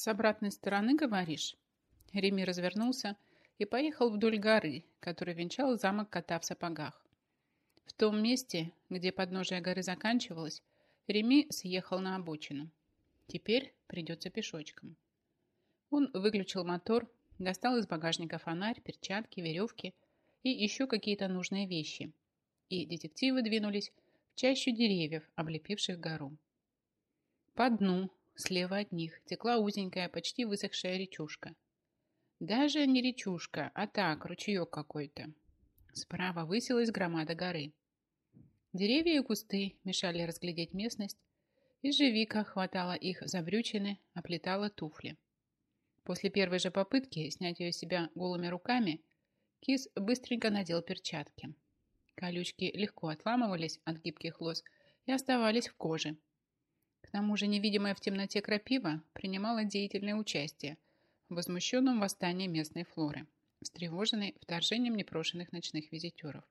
«С обратной стороны, говоришь?» Реми развернулся и поехал вдоль горы, которая венчал замок кота в сапогах. В том месте, где подножие горы заканчивалось, Реми съехал на обочину. Теперь придется пешочком. Он выключил мотор, достал из багажника фонарь, перчатки, веревки и еще какие-то нужные вещи. И детективы двинулись в чащу деревьев, облепивших гору. По дну Слева от них текла узенькая, почти высохшая речушка. Даже не речушка, а так, ручеек какой-то. Справа высилась громада горы. Деревья и кусты мешали разглядеть местность, и живика хватала их за брючины, оплетала туфли. После первой же попытки снять ее с себя голыми руками, кис быстренько надел перчатки. Колючки легко отламывались от гибких лос и оставались в коже – к тому же невидимая в темноте крапива принимала деятельное участие в возмущенном восстании местной флоры, встревоженной вторжением непрошенных ночных визитеров.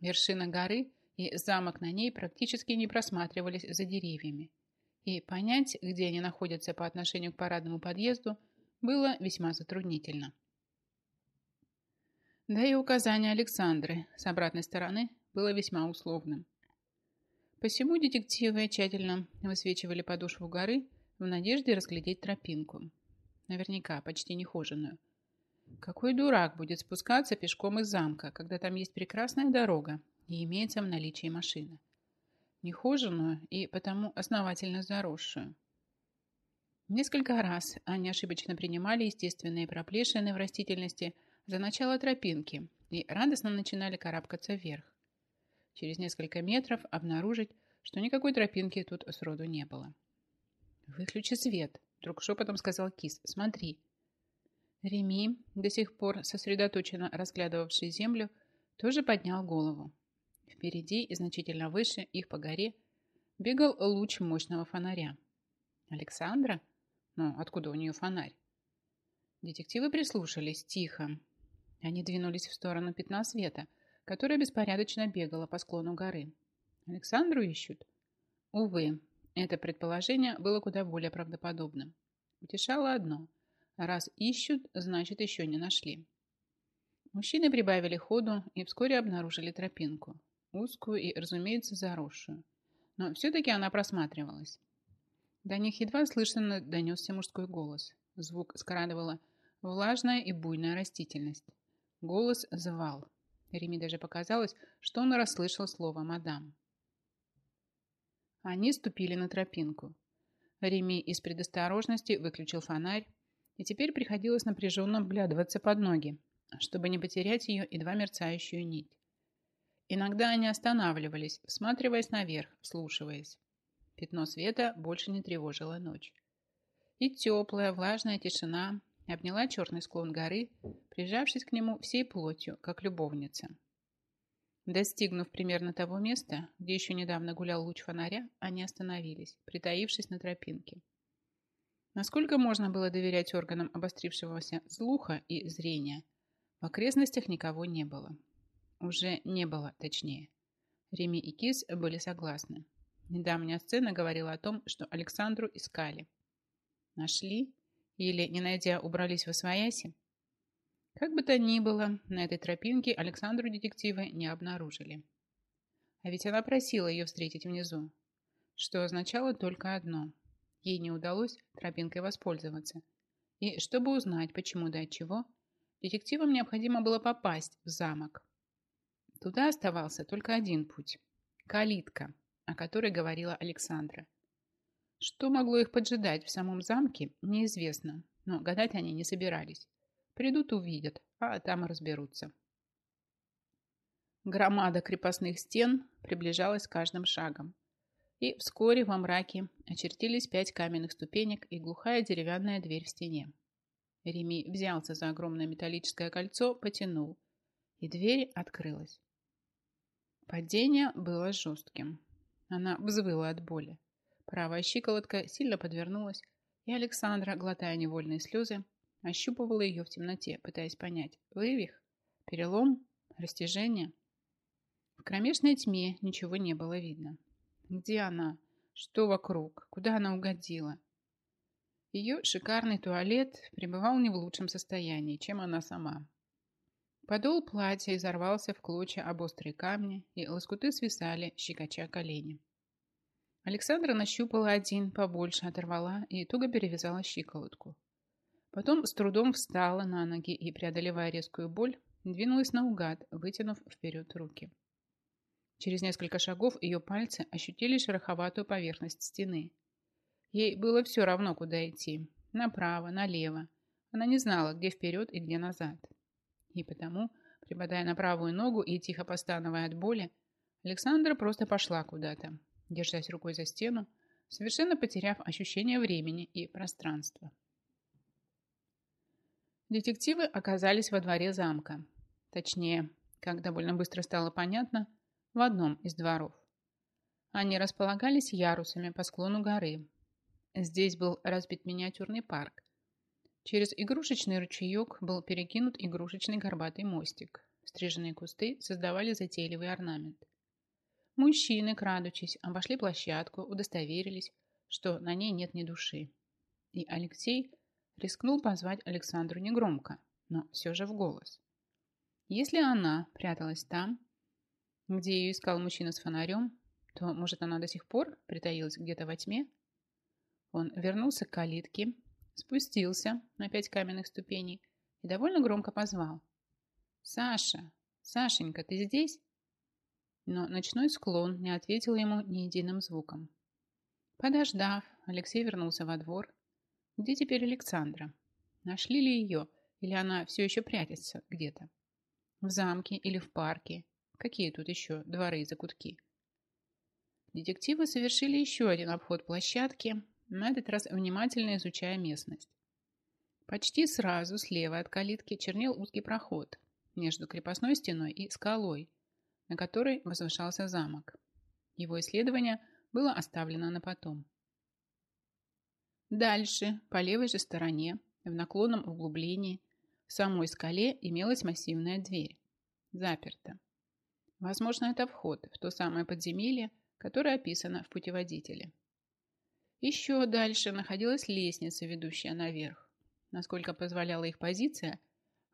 Вершина горы и замок на ней практически не просматривались за деревьями, и понять, где они находятся по отношению к парадному подъезду, было весьма затруднительно. Да и указание Александры с обратной стороны было весьма условным. Посему детективы тщательно высвечивали подошву горы в надежде разглядеть тропинку. Наверняка, почти нехоженную. Какой дурак будет спускаться пешком из замка, когда там есть прекрасная дорога и имеется в наличии машина? Нехоженную и потому основательно заросшую. Несколько раз они ошибочно принимали естественные проплешины в растительности за начало тропинки и радостно начинали карабкаться вверх через несколько метров обнаружить, что никакой тропинки тут сроду не было. «Выключи свет», — вдруг шепотом сказал Кис. «Смотри». Реми, до сих пор сосредоточенно разглядывавший землю, тоже поднял голову. Впереди и значительно выше их по горе бегал луч мощного фонаря. «Александра? Ну, откуда у нее фонарь?» Детективы прислушались тихо. Они двинулись в сторону пятна света — которая беспорядочно бегала по склону горы. Александру ищут? Увы, это предположение было куда более правдоподобным. Утешало одно. Раз ищут, значит еще не нашли. Мужчины прибавили ходу и вскоре обнаружили тропинку. Узкую и, разумеется, заросшую. Но все-таки она просматривалась. До них едва слышно донесся мужской голос. Звук скрадывала влажная и буйная растительность. Голос звал. Реми даже показалось, что он расслышал слово «мадам». Они ступили на тропинку. Реми из предосторожности выключил фонарь, и теперь приходилось напряженно вглядываться под ноги, чтобы не потерять ее едва мерцающую нить. Иногда они останавливались, всматриваясь наверх, вслушиваясь. Пятно света больше не тревожило ночь. И теплая, влажная тишина обняла черный склон горы, прижавшись к нему всей плотью, как любовница. Достигнув примерно того места, где еще недавно гулял луч фонаря, они остановились, притаившись на тропинке. Насколько можно было доверять органам обострившегося слуха и зрения, в окрестностях никого не было. Уже не было, точнее. Реми и Кис были согласны. Недавняя сцена говорила о том, что Александру искали. Нашли или, не найдя, убрались в освояси? Как бы то ни было, на этой тропинке Александру детективы не обнаружили. А ведь она просила ее встретить внизу, что означало только одно. Ей не удалось тропинкой воспользоваться. И чтобы узнать, почему да от чего, детективам необходимо было попасть в замок. Туда оставался только один путь – калитка, о которой говорила Александра – что могло их поджидать в самом замке, неизвестно, но гадать они не собирались. Придут, увидят, а там и разберутся. Громада крепостных стен приближалась каждым шагом. И вскоре во мраке очертились пять каменных ступенек и глухая деревянная дверь в стене. Реми взялся за огромное металлическое кольцо, потянул, и дверь открылась. Падение было жестким. Она взвыла от боли. Правая щиколотка сильно подвернулась, и Александра, глотая невольные слезы, ощупывала ее в темноте, пытаясь понять, вывих, перелом, растяжение. В кромешной тьме ничего не было видно. Где она? Что вокруг? Куда она угодила? Ее шикарный туалет пребывал не в лучшем состоянии, чем она сама. Подол платья изорвался в клочья об острые камни, и лоскуты свисали, щекоча колени. Александра нащупала один, побольше оторвала и туго перевязала щиколотку. Потом с трудом встала на ноги и, преодолевая резкую боль, двинулась наугад, вытянув вперед руки. Через несколько шагов ее пальцы ощутили шероховатую поверхность стены. Ей было все равно, куда идти. Направо, налево. Она не знала, где вперед и где назад. И потому, припадая на правую ногу и тихо постановая от боли, Александра просто пошла куда-то, держась рукой за стену, совершенно потеряв ощущение времени и пространства. Детективы оказались во дворе замка. Точнее, как довольно быстро стало понятно, в одном из дворов. Они располагались ярусами по склону горы. Здесь был разбит миниатюрный парк. Через игрушечный ручеек был перекинут игрушечный горбатый мостик. Стриженные кусты создавали затейливый орнамент. Мужчины, крадучись, обошли площадку, удостоверились, что на ней нет ни души. И Алексей рискнул позвать Александру негромко, но все же в голос. Если она пряталась там, где ее искал мужчина с фонарем, то, может, она до сих пор притаилась где-то во тьме? Он вернулся к калитке, спустился на пять каменных ступеней и довольно громко позвал. «Саша! Сашенька, ты здесь?» но ночной склон не ответил ему ни единым звуком. Подождав, Алексей вернулся во двор. Где теперь Александра? Нашли ли ее, или она все еще прячется где-то? В замке или в парке? Какие тут еще дворы и закутки? Детективы совершили еще один обход площадки, на этот раз внимательно изучая местность. Почти сразу слева от калитки чернел узкий проход между крепостной стеной и скалой – на которой возвышался замок. Его исследование было оставлено на потом. Дальше, по левой же стороне, в наклонном углублении, в самой скале имелась массивная дверь. Заперта. Возможно, это вход в то самое подземелье, которое описано в путеводителе. Еще дальше находилась лестница, ведущая наверх. Насколько позволяла их позиция,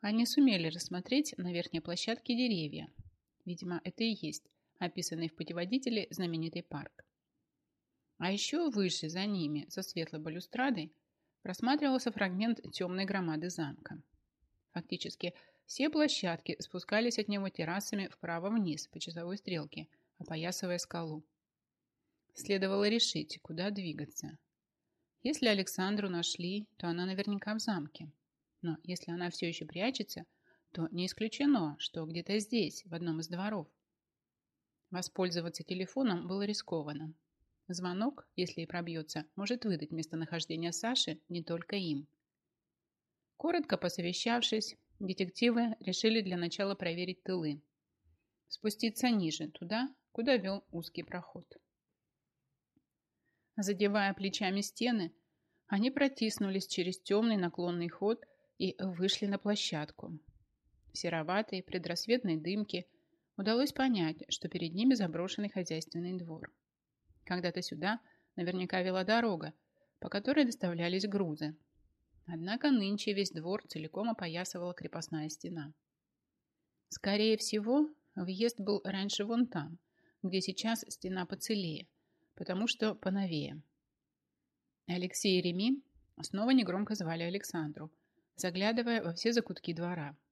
они сумели рассмотреть на верхней площадке деревья, Видимо, это и есть описанный в путеводителе знаменитый парк. А еще выше, за ними, со светлой балюстрадой, просматривался фрагмент темной громады замка. Фактически, все площадки спускались от него террасами вправо вниз по часовой стрелке, опоясывая скалу. Следовало решить, куда двигаться. Если Александру нашли, то она наверняка в замке. Но если она все еще прячется – то не исключено, что где-то здесь, в одном из дворов. Воспользоваться телефоном было рискованно. Звонок, если и пробьется, может выдать местонахождение Саши не только им. Коротко посовещавшись, детективы решили для начала проверить тылы. Спуститься ниже, туда, куда вел узкий проход. Задевая плечами стены, они протиснулись через темный наклонный ход и вышли на площадку, сероватой предрассветной дымки удалось понять, что перед ними заброшенный хозяйственный двор. Когда-то сюда наверняка вела дорога, по которой доставлялись грузы. Однако нынче весь двор целиком опоясывала крепостная стена. Скорее всего, въезд был раньше вон там, где сейчас стена поцелее, потому что поновее. Алексей и Реми снова негромко звали Александру, заглядывая во все закутки двора –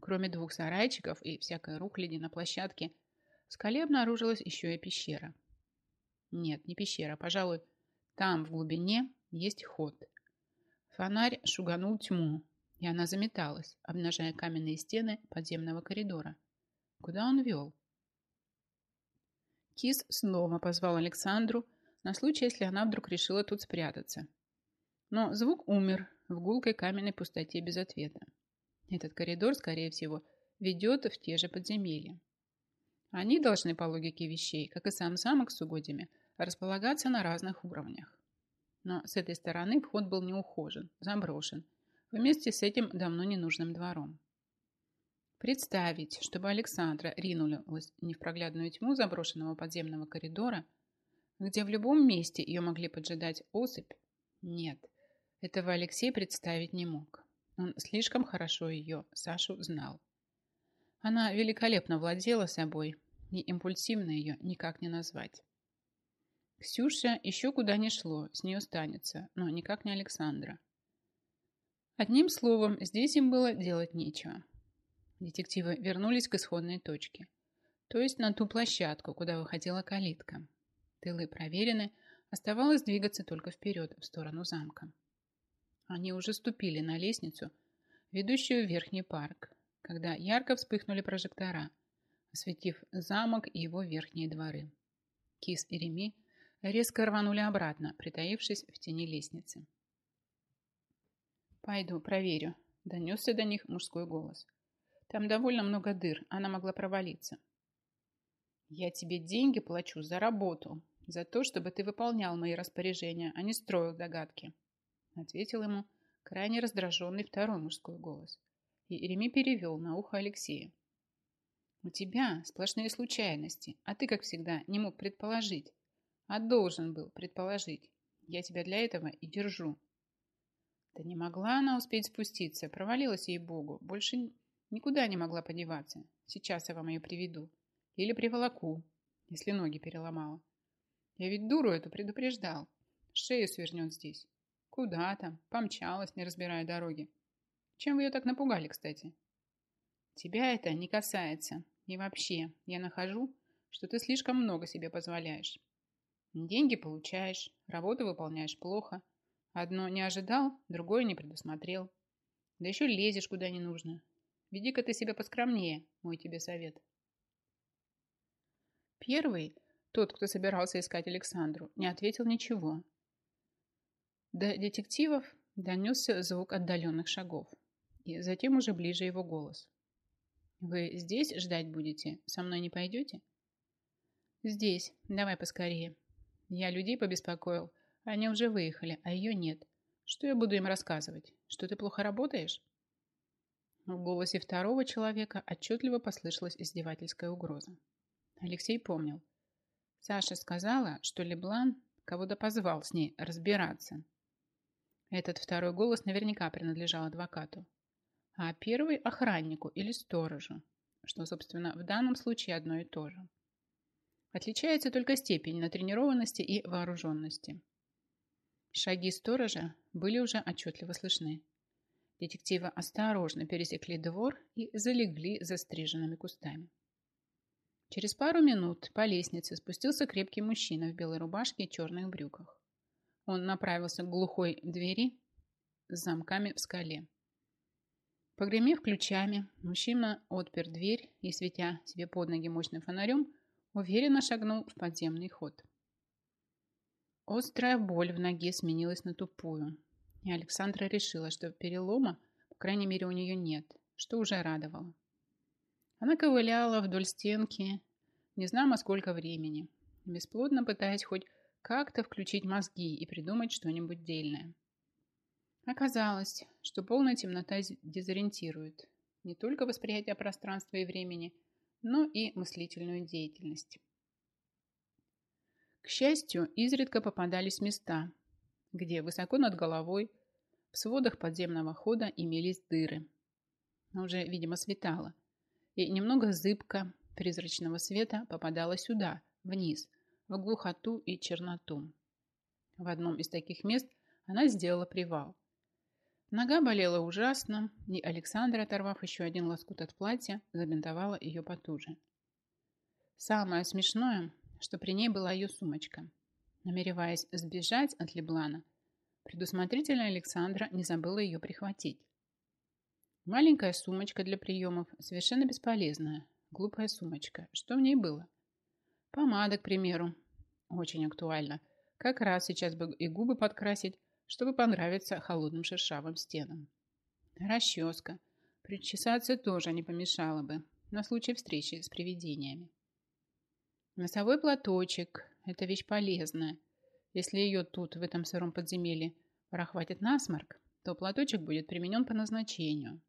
Кроме двух сарайчиков и всякой руклини на площадке, в скале обнаружилась еще и пещера. Нет, не пещера, пожалуй, там в глубине есть ход. Фонарь шуганул тьму, и она заметалась, обнажая каменные стены подземного коридора. Куда он вел? Кис снова позвал Александру на случай, если она вдруг решила тут спрятаться. Но звук умер в гулкой каменной пустоте без ответа. Этот коридор, скорее всего, ведет в те же подземелья. Они должны, по логике вещей, как и сам замок с угодьями, располагаться на разных уровнях. Но с этой стороны вход был неухожен, заброшен, вместе с этим давно ненужным двором. Представить, чтобы Александра ринулась не в непроглядную тьму заброшенного подземного коридора, где в любом месте ее могли поджидать особь, нет, этого Алексей представить не мог. Он слишком хорошо ее, Сашу, знал. Она великолепно владела собой, и импульсивно ее никак не назвать. Ксюша еще куда ни шло, с нее станется, но никак не Александра. Одним словом, здесь им было делать нечего. Детективы вернулись к исходной точке, то есть на ту площадку, куда выходила калитка. Тылы проверены, оставалось двигаться только вперед, в сторону замка. Они уже ступили на лестницу, ведущую в верхний парк, когда ярко вспыхнули прожектора, осветив замок и его верхние дворы. Кис и Реми резко рванули обратно, притаившись в тени лестницы. «Пойду, проверю», — донесся до них мужской голос. «Там довольно много дыр, она могла провалиться». «Я тебе деньги плачу за работу, за то, чтобы ты выполнял мои распоряжения, а не строил догадки», ответил ему крайне раздраженный второй мужской голос. И Иреми перевел на ухо Алексея. «У тебя сплошные случайности, а ты, как всегда, не мог предположить. А должен был предположить. Я тебя для этого и держу». Да не могла она успеть спуститься, провалилась ей богу. Больше никуда не могла подеваться. Сейчас я вам ее приведу. Или приволоку, если ноги переломала. Я ведь дуру эту предупреждал. Шею свернет здесь. Куда там? Помчалась, не разбирая дороги. Чем вы ее так напугали, кстати? Тебя это не касается. И вообще, я нахожу, что ты слишком много себе позволяешь. Деньги получаешь, работу выполняешь плохо. Одно не ожидал, другое не предусмотрел. Да еще лезешь куда не нужно. Веди-ка ты себя поскромнее, мой тебе совет. Первый, тот, кто собирался искать Александру, не ответил ничего, до детективов донесся звук отдаленных шагов, и затем уже ближе его голос. «Вы здесь ждать будете? Со мной не пойдете?» «Здесь. Давай поскорее. Я людей побеспокоил. Они уже выехали, а ее нет. Что я буду им рассказывать? Что ты плохо работаешь?» В голосе второго человека отчетливо послышалась издевательская угроза. Алексей помнил. Саша сказала, что Леблан кого-то позвал с ней разбираться. Этот второй голос наверняка принадлежал адвокату. А первый – охраннику или сторожу, что, собственно, в данном случае одно и то же. Отличается только степень натренированности и вооруженности. Шаги сторожа были уже отчетливо слышны. Детективы осторожно пересекли двор и залегли за стриженными кустами. Через пару минут по лестнице спустился крепкий мужчина в белой рубашке и черных брюках. Он направился к глухой двери с замками в скале. Погремев ключами, мужчина отпер дверь и, светя себе под ноги мощным фонарем, уверенно шагнул в подземный ход. Острая боль в ноге сменилась на тупую, и Александра решила, что перелома, по крайней мере, у нее нет, что уже радовало. Она ковыляла вдоль стенки, не знамо а сколько времени, бесплодно пытаясь хоть как-то включить мозги и придумать что-нибудь дельное. Оказалось, что полная темнота дезориентирует не только восприятие пространства и времени, но и мыслительную деятельность. К счастью, изредка попадались места, где высоко над головой в сводах подземного хода имелись дыры. Но уже, видимо, светало, и немного зыбка призрачного света попадала сюда, вниз – в глухоту и черноту. В одном из таких мест она сделала привал. Нога болела ужасно, и Александра, оторвав еще один лоскут от платья, забинтовала ее потуже. Самое смешное, что при ней была ее сумочка. Намереваясь сбежать от Леблана, предусмотрительно Александра не забыла ее прихватить. Маленькая сумочка для приемов, совершенно бесполезная, глупая сумочка. Что в ней было? Помада, к примеру. Очень актуально. Как раз сейчас бы и губы подкрасить, чтобы понравиться холодным шершавым стенам. Расческа. Причесаться тоже не помешало бы, на случай встречи с привидениями. Носовой платочек – это вещь полезная. Если ее тут, в этом сыром подземелье, прохватит насморк, то платочек будет применен по назначению.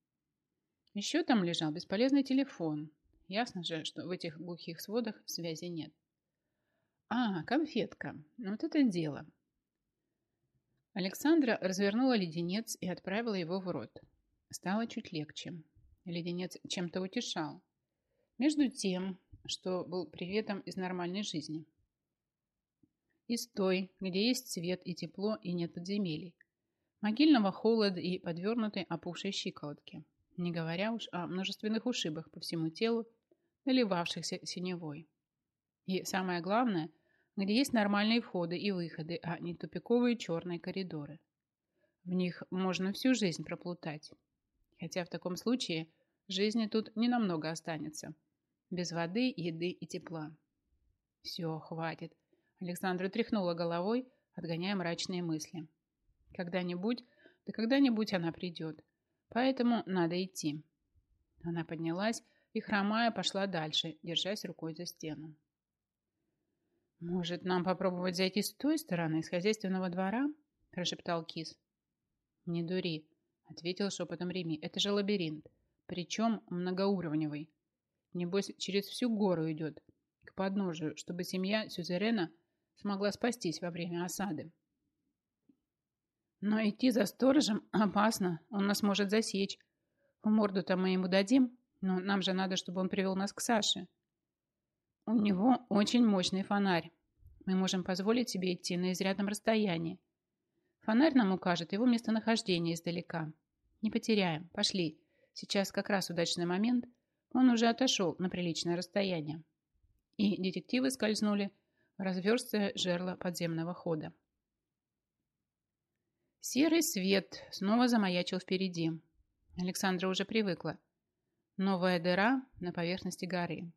Еще там лежал бесполезный телефон, Ясно же, что в этих глухих сводах связи нет. А, конфетка. Вот это дело. Александра развернула леденец и отправила его в рот. Стало чуть легче. Леденец чем-то утешал. Между тем, что был приветом из нормальной жизни. Из той, где есть свет и тепло и нет подземелий. Могильного холода и подвернутой опухшей щиколотки. Не говоря уж о множественных ушибах по всему телу наливавшихся синевой. И самое главное, где есть нормальные входы и выходы, а не тупиковые черные коридоры. В них можно всю жизнь проплутать. Хотя в таком случае жизни тут ненамного останется. Без воды, еды и тепла. Все, хватит. Александра тряхнула головой, отгоняя мрачные мысли. Когда-нибудь, да когда-нибудь она придет. Поэтому надо идти. Она поднялась, и, хромая, пошла дальше, держась рукой за стену. «Может, нам попробовать зайти с той стороны, с хозяйственного двора?» – прошептал Кис. «Не дури», – ответил шепотом Реми. «Это же лабиринт, причем многоуровневый. Небось, через всю гору идет, к подножию, чтобы семья Сюзерена смогла спастись во время осады». «Но идти за сторожем опасно, он нас может засечь. В морду-то мы ему дадим, но нам же надо, чтобы он привел нас к Саше. У него очень мощный фонарь. Мы можем позволить себе идти на изрядном расстоянии. Фонарь нам укажет его местонахождение издалека. Не потеряем. Пошли. Сейчас как раз удачный момент. Он уже отошел на приличное расстояние. И детективы скользнули в разверстое жерло подземного хода. Серый свет снова замаячил впереди. Александра уже привыкла. Новая дыра на поверхности горы.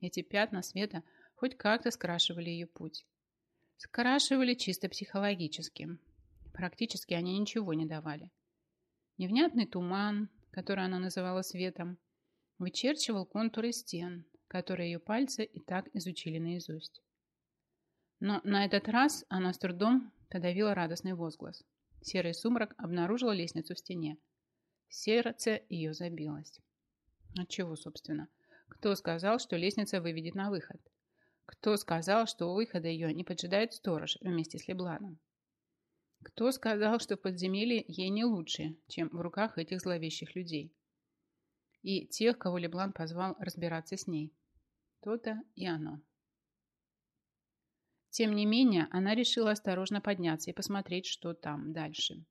Эти пятна света хоть как-то скрашивали ее путь. Скрашивали чисто психологически. Практически они ничего не давали. Невнятный туман, который она называла светом, вычерчивал контуры стен, которые ее пальцы и так изучили наизусть. Но на этот раз она с трудом подавила радостный возглас. Серый сумрак обнаружила лестницу в стене. Сердце ее забилось. От чего, собственно? Кто сказал, что лестница выведет на выход? Кто сказал, что у выхода ее не поджидает сторож вместе с Лебланом? Кто сказал, что в подземелье ей не лучше, чем в руках этих зловещих людей? И тех, кого Леблан позвал разбираться с ней. То-то и оно. Тем не менее, она решила осторожно подняться и посмотреть, что там дальше.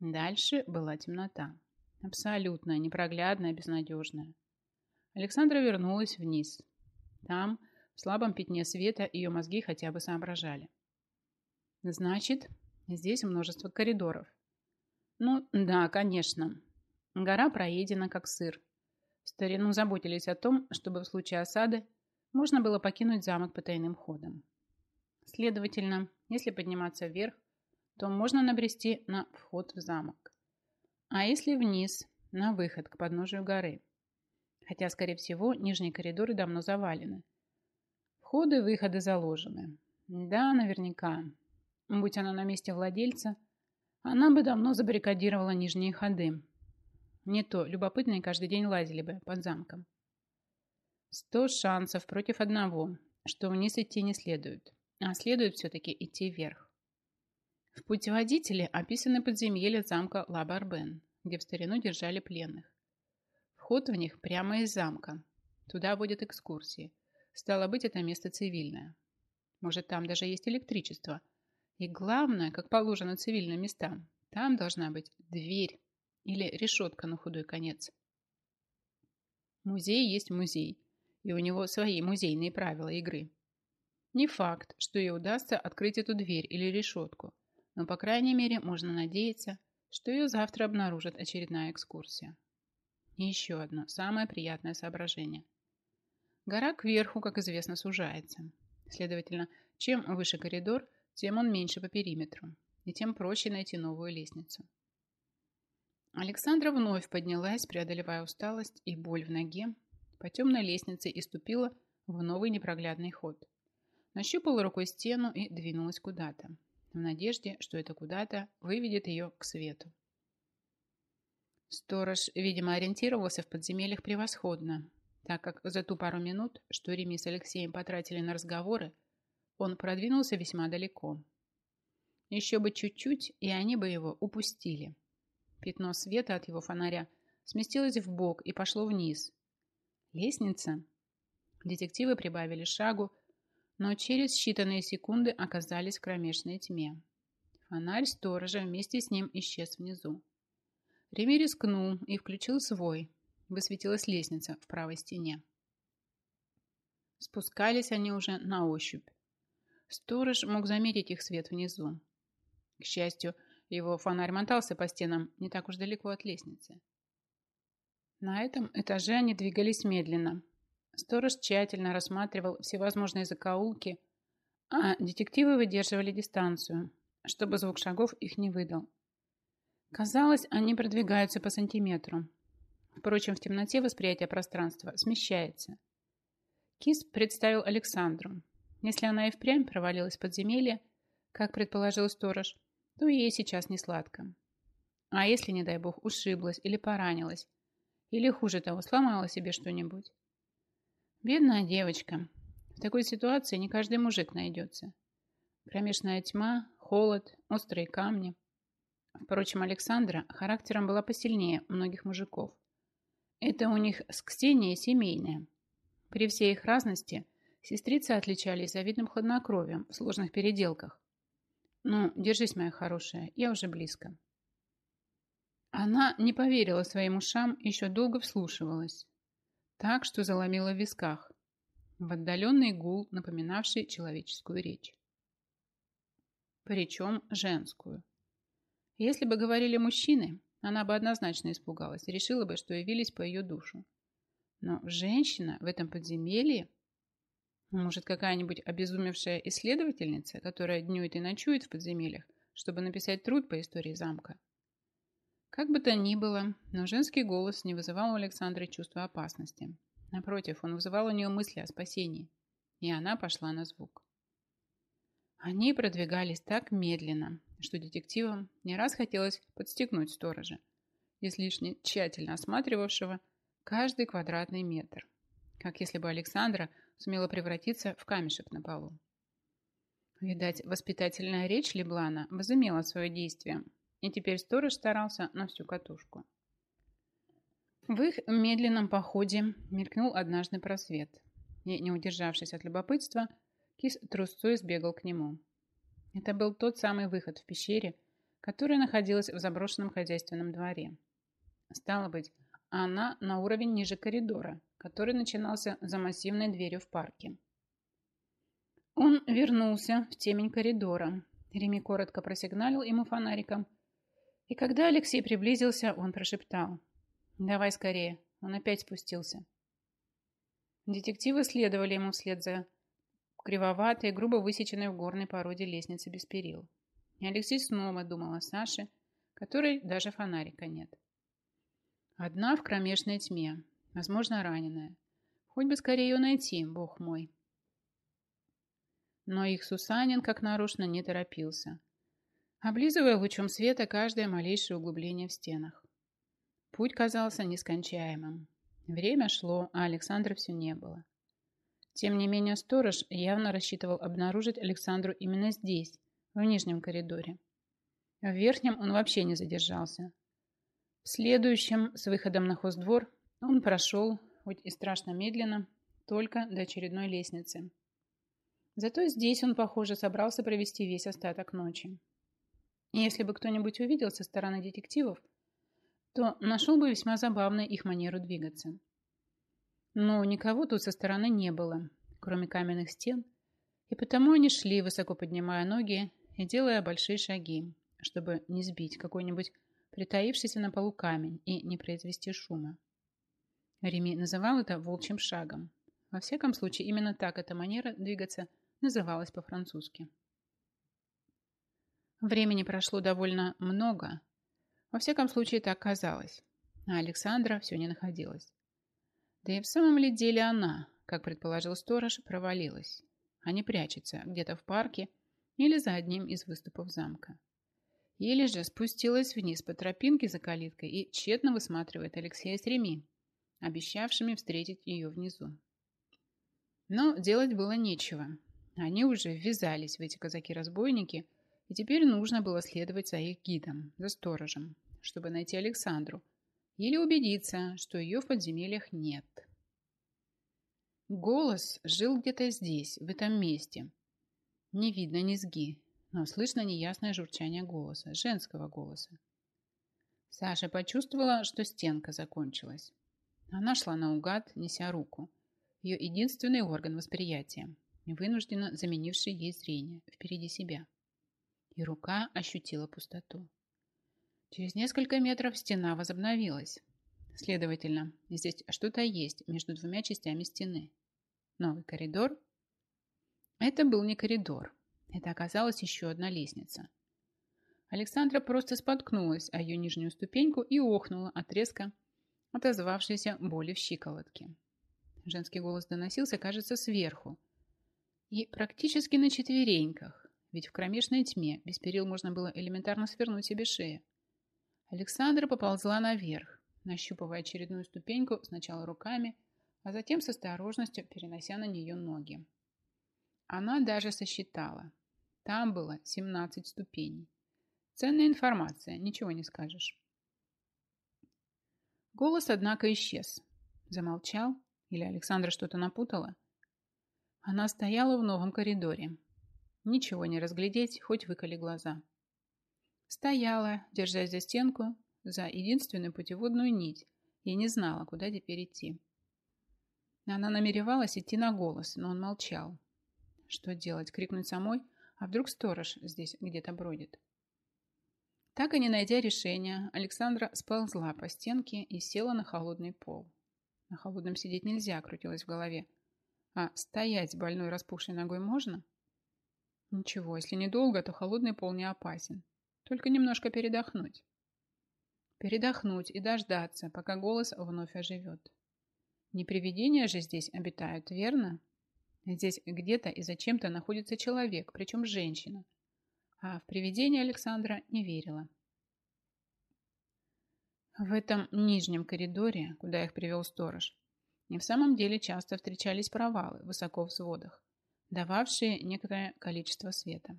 Дальше была темнота. Абсолютная, непроглядная, безнадежная. Александра вернулась вниз. Там, в слабом пятне света, ее мозги хотя бы соображали. Значит, здесь множество коридоров. Ну, да, конечно. Гора проедена, как сыр. В старину заботились о том, чтобы в случае осады можно было покинуть замок по тайным ходам. Следовательно, если подниматься вверх, то можно набрести на вход в замок. А если вниз, на выход, к подножию горы? Хотя, скорее всего, нижние коридоры давно завалены. Входы и выходы заложены. Да, наверняка. Будь она на месте владельца, она бы давно забаррикадировала нижние ходы. Не то, любопытные каждый день лазили бы под замком. Сто шансов против одного, что вниз идти не следует, а следует все-таки идти вверх. В путеводителе описаны подземелья замка Лабарбен, где в старину держали пленных. Вход в них прямо из замка. Туда водят экскурсии. Стало быть, это место цивильное. Может, там даже есть электричество. И главное, как положено цивильным местам, там должна быть дверь или решетка на худой конец. Музей есть музей, и у него свои музейные правила игры. Не факт, что ей удастся открыть эту дверь или решетку но, по крайней мере, можно надеяться, что ее завтра обнаружит очередная экскурсия. И еще одно, самое приятное соображение. Гора кверху, как известно, сужается. Следовательно, чем выше коридор, тем он меньше по периметру, и тем проще найти новую лестницу. Александра вновь поднялась, преодолевая усталость и боль в ноге, по темной лестнице и ступила в новый непроглядный ход. Нащупала рукой стену и двинулась куда-то в надежде, что это куда-то выведет ее к свету. Сторож, видимо, ориентировался в подземельях превосходно, так как за ту пару минут, что Реми с Алексеем потратили на разговоры, он продвинулся весьма далеко. Еще бы чуть-чуть, и они бы его упустили. Пятно света от его фонаря сместилось вбок и пошло вниз. Лестница. Детективы прибавили шагу, но через считанные секунды оказались в кромешной тьме. Фонарь сторожа вместе с ним исчез внизу. Реми рискнул и включил свой. Высветилась лестница в правой стене. Спускались они уже на ощупь. Сторож мог заметить их свет внизу. К счастью, его фонарь мотался по стенам не так уж далеко от лестницы. На этом этаже они двигались медленно, Сторож тщательно рассматривал всевозможные закоулки, а детективы выдерживали дистанцию, чтобы звук шагов их не выдал. Казалось, они продвигаются по сантиметру. Впрочем, в темноте восприятие пространства смещается. Кис представил Александру. Если она и впрямь провалилась в подземелье, как предположил сторож, то ей сейчас не сладко. А если, не дай бог, ушиблась или поранилась, или, хуже того, сломала себе что-нибудь, Бедная девочка. В такой ситуации не каждый мужик найдется. Кромешная тьма, холод, острые камни. Впрочем, Александра характером была посильнее многих мужиков. Это у них с Ксенией семейное. При всей их разности сестрицы отличались завидным хладнокровием в сложных переделках. Ну, держись, моя хорошая, я уже близко. Она не поверила своим ушам, и еще долго вслушивалась так, что заломило в висках, в отдаленный гул, напоминавший человеческую речь. Причем женскую. Если бы говорили мужчины, она бы однозначно испугалась и решила бы, что явились по ее душу. Но женщина в этом подземелье может, какая-нибудь обезумевшая исследовательница, которая днюет и ночует в подземельях, чтобы написать труд по истории замка? Как бы то ни было, но женский голос не вызывал у Александры чувства опасности. Напротив, он вызывал у нее мысли о спасении, и она пошла на звук. Они продвигались так медленно, что детективам не раз хотелось подстегнуть сторожа, излишне тщательно осматривавшего каждый квадратный метр, как если бы Александра сумела превратиться в камешек на полу. Видать, воспитательная речь Леблана возымела свое действие, и теперь сторож старался на всю катушку. В их медленном походе мелькнул однажды просвет, и, не удержавшись от любопытства, кис трусцой сбегал к нему. Это был тот самый выход в пещере, которая находилась в заброшенном хозяйственном дворе. Стало быть, она на уровень ниже коридора, который начинался за массивной дверью в парке. Он вернулся в темень коридора. Реми коротко просигналил ему фонариком – и когда Алексей приблизился, он прошептал. «Давай скорее». Он опять спустился. Детективы следовали ему вслед за кривоватой, грубо высеченной в горной породе лестницы без перил. И Алексей снова думал о Саше, которой даже фонарика нет. Одна в кромешной тьме, возможно, раненая. Хоть бы скорее ее найти, бог мой. Но их Сусанин, как нарочно, не торопился облизывая лучом света каждое малейшее углубление в стенах. Путь казался нескончаемым. Время шло, а Александра все не было. Тем не менее, сторож явно рассчитывал обнаружить Александру именно здесь, в нижнем коридоре. В верхнем он вообще не задержался. В следующем, с выходом на хоздвор, он прошел, хоть и страшно медленно, только до очередной лестницы. Зато здесь он, похоже, собрался провести весь остаток ночи. Если бы кто-нибудь увидел со стороны детективов, то нашел бы весьма забавной их манеру двигаться. Но никого тут со стороны не было, кроме каменных стен, и потому они шли, высоко поднимая ноги и делая большие шаги, чтобы не сбить какой-нибудь притаившийся на полу камень и не произвести шума. Реми называл это «волчьим шагом». Во всяком случае, именно так эта манера двигаться называлась по-французски. Времени прошло довольно много. Во всяком случае, так казалось. А Александра все не находилась. Да и в самом ли деле она, как предположил сторож, провалилась, а не прячется где-то в парке или за одним из выступов замка. Или же спустилась вниз по тропинке за калиткой и тщетно высматривает Алексея с Реми, обещавшими встретить ее внизу. Но делать было нечего. Они уже ввязались в эти казаки-разбойники – и теперь нужно было следовать за их гидом, за сторожем, чтобы найти Александру или убедиться, что ее в подземельях нет. Голос жил где-то здесь, в этом месте. Не видно низги, но слышно неясное журчание голоса, женского голоса. Саша почувствовала, что стенка закончилась. Она шла наугад, неся руку. Ее единственный орган восприятия, вынужденно заменивший ей зрение впереди себя и рука ощутила пустоту. Через несколько метров стена возобновилась. Следовательно, здесь что-то есть между двумя частями стены. Новый коридор? Это был не коридор. Это оказалась еще одна лестница. Александра просто споткнулась о ее нижнюю ступеньку и охнула от резко отозвавшейся боли в щиколотке. Женский голос доносился, кажется, сверху. И практически на четвереньках, ведь в кромешной тьме без перил можно было элементарно свернуть себе шею. Александра поползла наверх, нащупывая очередную ступеньку сначала руками, а затем с осторожностью перенося на нее ноги. Она даже сосчитала. Там было 17 ступеней. Ценная информация, ничего не скажешь. Голос, однако, исчез. Замолчал, или Александра что-то напутала. Она стояла в новом коридоре, Ничего не разглядеть, хоть выколи глаза. Стояла, держась за стенку, за единственную путеводную нить, и не знала, куда теперь идти. Она намеревалась идти на голос, но он молчал. Что делать, крикнуть самой, а вдруг сторож здесь где-то бродит? Так и не найдя решения, Александра сползла по стенке и села на холодный пол. На холодном сидеть нельзя, крутилось в голове. А стоять с больной распухшей ногой можно? — Ничего, если недолго, то холодный пол не опасен. Только немножко передохнуть. Передохнуть и дождаться, пока голос вновь оживет. Не привидения же здесь обитают, верно? Здесь где-то и зачем-то находится человек, причем женщина. А в привидения Александра не верила. В этом нижнем коридоре, куда их привел сторож, не в самом деле часто встречались провалы высоко в сводах дававшие некоторое количество света.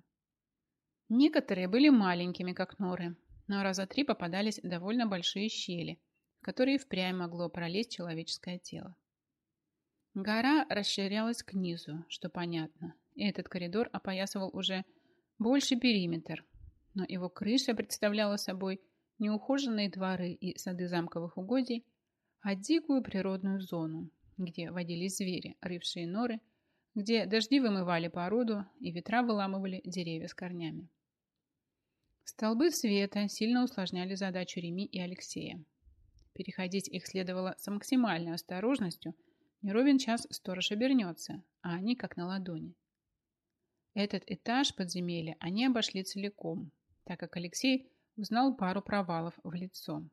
Некоторые были маленькими, как норы, но раза три попадались довольно большие щели, в которые впрямь могло пролезть человеческое тело. Гора расширялась к низу, что понятно, и этот коридор опоясывал уже больше периметр, но его крыша представляла собой неухоженные дворы и сады замковых угодий, а дикую природную зону, где водились звери, рывшие норы где дожди вымывали породу и ветра выламывали деревья с корнями. Столбы света сильно усложняли задачу Реми и Алексея. Переходить их следовало с максимальной осторожностью, не ровен час сторож обернется, а они как на ладони. Этот этаж подземелья они обошли целиком, так как Алексей узнал пару провалов в лицо.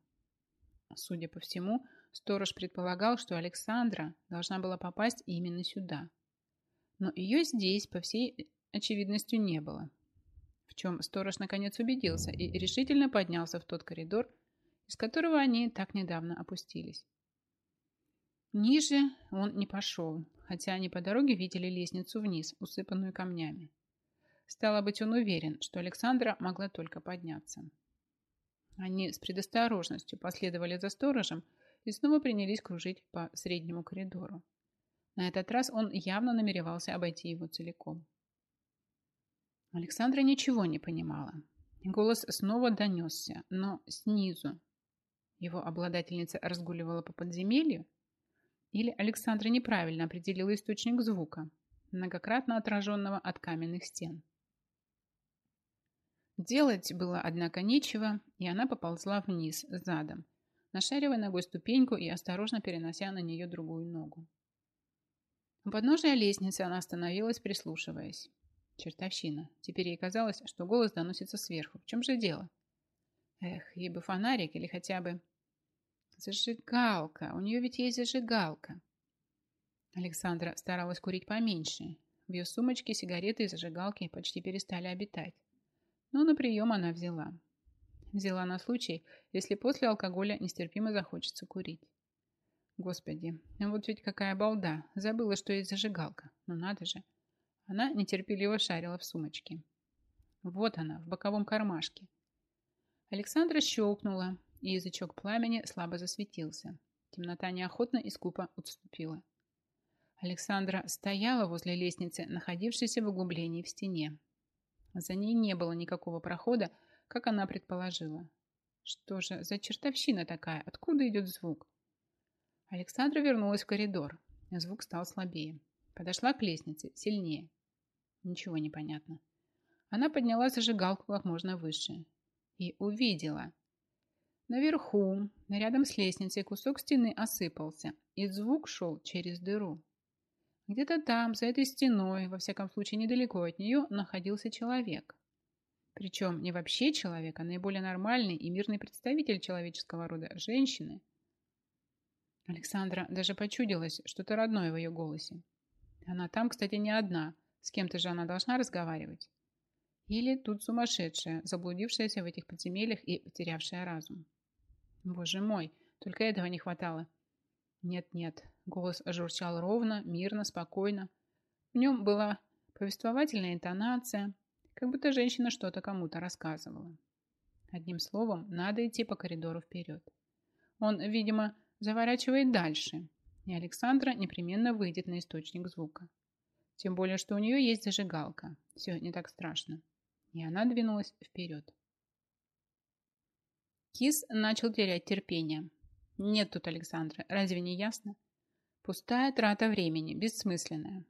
Судя по всему, сторож предполагал, что Александра должна была попасть именно сюда но ее здесь, по всей очевидностью, не было. В чем сторож наконец убедился и решительно поднялся в тот коридор, из которого они так недавно опустились. Ниже он не пошел, хотя они по дороге видели лестницу вниз, усыпанную камнями. Стало быть, он уверен, что Александра могла только подняться. Они с предосторожностью последовали за сторожем и снова принялись кружить по среднему коридору. На этот раз он явно намеревался обойти его целиком. Александра ничего не понимала. Голос снова донесся, но снизу. Его обладательница разгуливала по подземелью? Или Александра неправильно определила источник звука, многократно отраженного от каменных стен? Делать было, однако, нечего, и она поползла вниз, задом, нашаривая ногой ступеньку и осторожно перенося на нее другую ногу. У подножия лестницы она остановилась, прислушиваясь. Чертовщина. Теперь ей казалось, что голос доносится сверху. В чем же дело? Эх, ей бы фонарик или хотя бы... Зажигалка. У нее ведь есть зажигалка. Александра старалась курить поменьше. В ее сумочке сигареты и зажигалки почти перестали обитать. Но на прием она взяла. Взяла на случай, если после алкоголя нестерпимо захочется курить. Господи, ну вот ведь какая балда. Забыла, что есть зажигалка. Ну надо же. Она нетерпеливо шарила в сумочке. Вот она, в боковом кармашке. Александра щелкнула, и язычок пламени слабо засветился. Темнота неохотно и скупо отступила. Александра стояла возле лестницы, находившейся в углублении в стене. За ней не было никакого прохода, как она предположила. Что же за чертовщина такая? Откуда идет звук? Александра вернулась в коридор. Звук стал слабее. Подошла к лестнице, сильнее. Ничего не понятно. Она подняла зажигалку как можно выше. И увидела. Наверху, рядом с лестницей, кусок стены осыпался, и звук шел через дыру. Где-то там, за этой стеной, во всяком случае недалеко от нее, находился человек. Причем не вообще человек, а наиболее нормальный и мирный представитель человеческого рода – женщины – Александра даже почудилась что-то родное в ее голосе. Она там, кстати, не одна. С кем-то же она должна разговаривать. Или тут сумасшедшая, заблудившаяся в этих подземельях и потерявшая разум. Боже мой, только этого не хватало. Нет-нет, голос журчал ровно, мирно, спокойно. В нем была повествовательная интонация, как будто женщина что-то кому-то рассказывала. Одним словом, надо идти по коридору вперед. Он, видимо, заворачивает дальше, и Александра непременно выйдет на источник звука. Тем более, что у нее есть зажигалка. Все не так страшно. И она двинулась вперед. Кис начал терять терпение. Нет тут Александра, разве не ясно? Пустая трата времени, бессмысленная.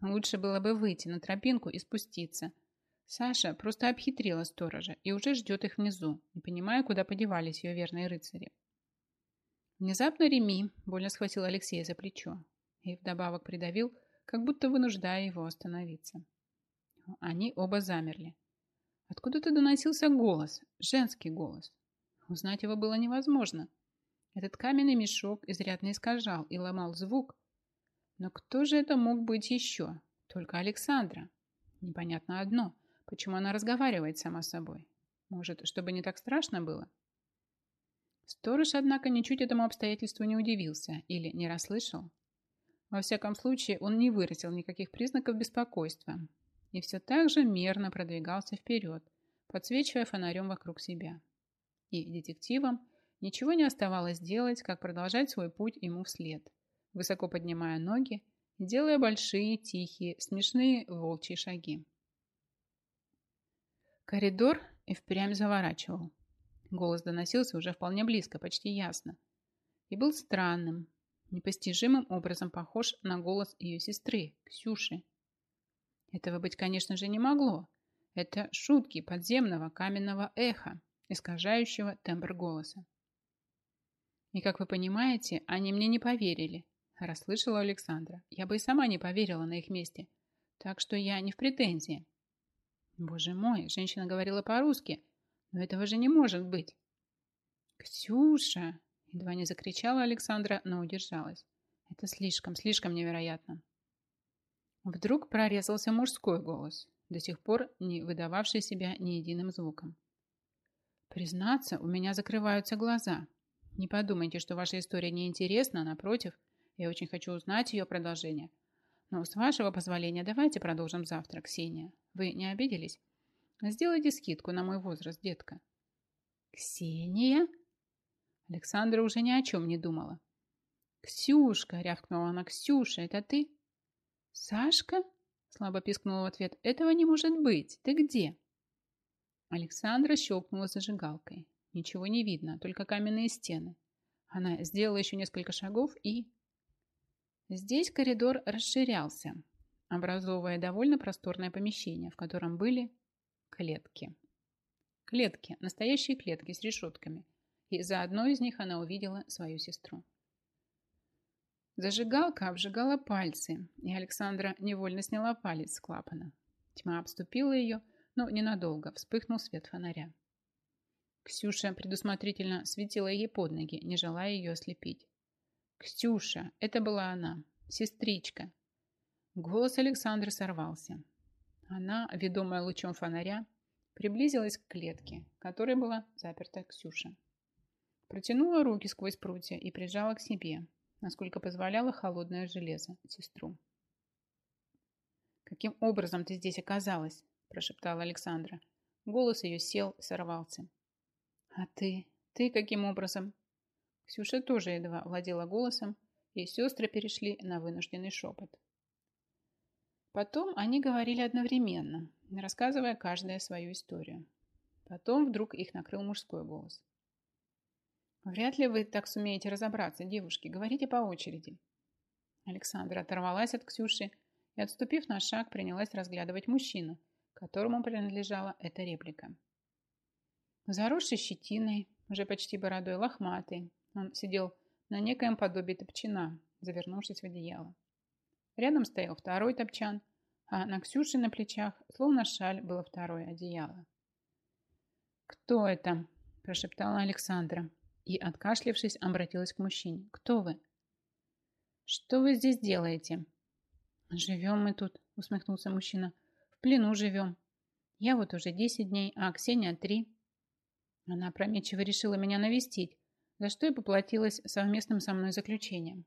Лучше было бы выйти на тропинку и спуститься. Саша просто обхитрила сторожа и уже ждет их внизу, не понимая, куда подевались ее верные рыцари. Внезапно Реми больно схватил Алексея за плечо и вдобавок придавил, как будто вынуждая его остановиться. Они оба замерли. Откуда-то доносился голос, женский голос. Узнать его было невозможно. Этот каменный мешок изрядно искажал и ломал звук. Но кто же это мог быть еще? Только Александра. Непонятно одно, почему она разговаривает сама с собой. Может, чтобы не так страшно было? — Сторож, однако, ничуть этому обстоятельству не удивился или не расслышал. Во всяком случае, он не выразил никаких признаков беспокойства и все так же мерно продвигался вперед, подсвечивая фонарем вокруг себя. И детективам ничего не оставалось делать, как продолжать свой путь ему вслед, высоко поднимая ноги и делая большие, тихие, смешные волчьи шаги. Коридор и впрямь заворачивал. Голос доносился уже вполне близко, почти ясно. И был странным, непостижимым образом похож на голос ее сестры, Ксюши. Этого быть, конечно же, не могло. Это шутки подземного каменного эха, искажающего тембр голоса. «И, как вы понимаете, они мне не поверили», – расслышала Александра. «Я бы и сама не поверила на их месте, так что я не в претензии». «Боже мой!» – женщина говорила по-русски – но этого же не может быть. «Ксюша!» – едва не закричала Александра, но удержалась. «Это слишком, слишком невероятно!» Вдруг прорезался мужской голос, до сих пор не выдававший себя ни единым звуком. «Признаться, у меня закрываются глаза. Не подумайте, что ваша история неинтересна, напротив, я очень хочу узнать ее продолжение. Но с вашего позволения давайте продолжим завтра, Ксения. Вы не обиделись?» Сделайте скидку на мой возраст, детка. Ксения? Александра уже ни о чем не думала. Ксюшка, рявкнула она, Ксюша, это ты? Сашка? Слабо пискнула в ответ. Этого не может быть. Ты где? Александра щелкнула зажигалкой. Ничего не видно, только каменные стены. Она сделала еще несколько шагов и... Здесь коридор расширялся, образовывая довольно просторное помещение, в котором были Клетки. Клетки, настоящие клетки с решетками. И за одной из них она увидела свою сестру. Зажигалка обжигала пальцы, и Александра невольно сняла палец с клапана. Тьма обступила ее, но ненадолго вспыхнул свет фонаря. Ксюша предусмотрительно светила ей под ноги, не желая ее ослепить. «Ксюша! Это была она! Сестричка!» Голос Александры сорвался. Она, ведомая лучом фонаря, приблизилась к клетке, которая была заперта Ксюша. Протянула руки сквозь прутья и прижала к себе, насколько позволяло холодное железо, сестру. «Каким образом ты здесь оказалась?» – прошептала Александра. Голос ее сел и сорвался. «А ты? Ты каким образом?» Ксюша тоже едва владела голосом, и сестры перешли на вынужденный шепот. Потом они говорили одновременно, рассказывая каждая свою историю. Потом вдруг их накрыл мужской голос. «Вряд ли вы так сумеете разобраться, девушки. Говорите по очереди». Александра оторвалась от Ксюши и, отступив на шаг, принялась разглядывать мужчину, которому принадлежала эта реплика. Заросший щетиной, уже почти бородой лохматый, он сидел на некоем подобии топчина, завернувшись в одеяло. Рядом стоял второй топчан, а на Ксюше на плечах, словно шаль, было второе одеяло. «Кто это?» – прошептала Александра и, откашлившись, обратилась к мужчине. «Кто вы?» «Что вы здесь делаете?» «Живем мы тут», – усмехнулся мужчина. «В плену живем. Я вот уже 10 дней, а Ксения три. Она опрометчиво решила меня навестить, за что и поплатилась совместным со мной заключением.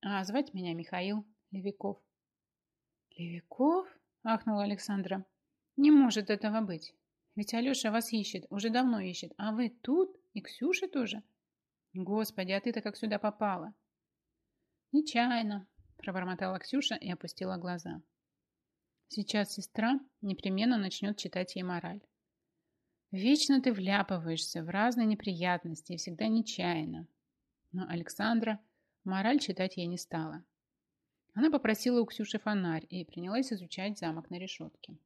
А звать меня Михаил. Левиков. «Левиков?» – ахнула Александра. «Не может этого быть. Ведь Алеша вас ищет, уже давно ищет. А вы тут? И Ксюша тоже?» «Господи, а ты-то как сюда попала?» «Нечаянно», – пробормотала Ксюша и опустила глаза. «Сейчас сестра непременно начнет читать ей мораль. Вечно ты вляпываешься в разные неприятности и всегда нечаянно». Но Александра мораль читать ей не стала. Она попросила у Ксюши фонарь и принялась изучать замок на решетке.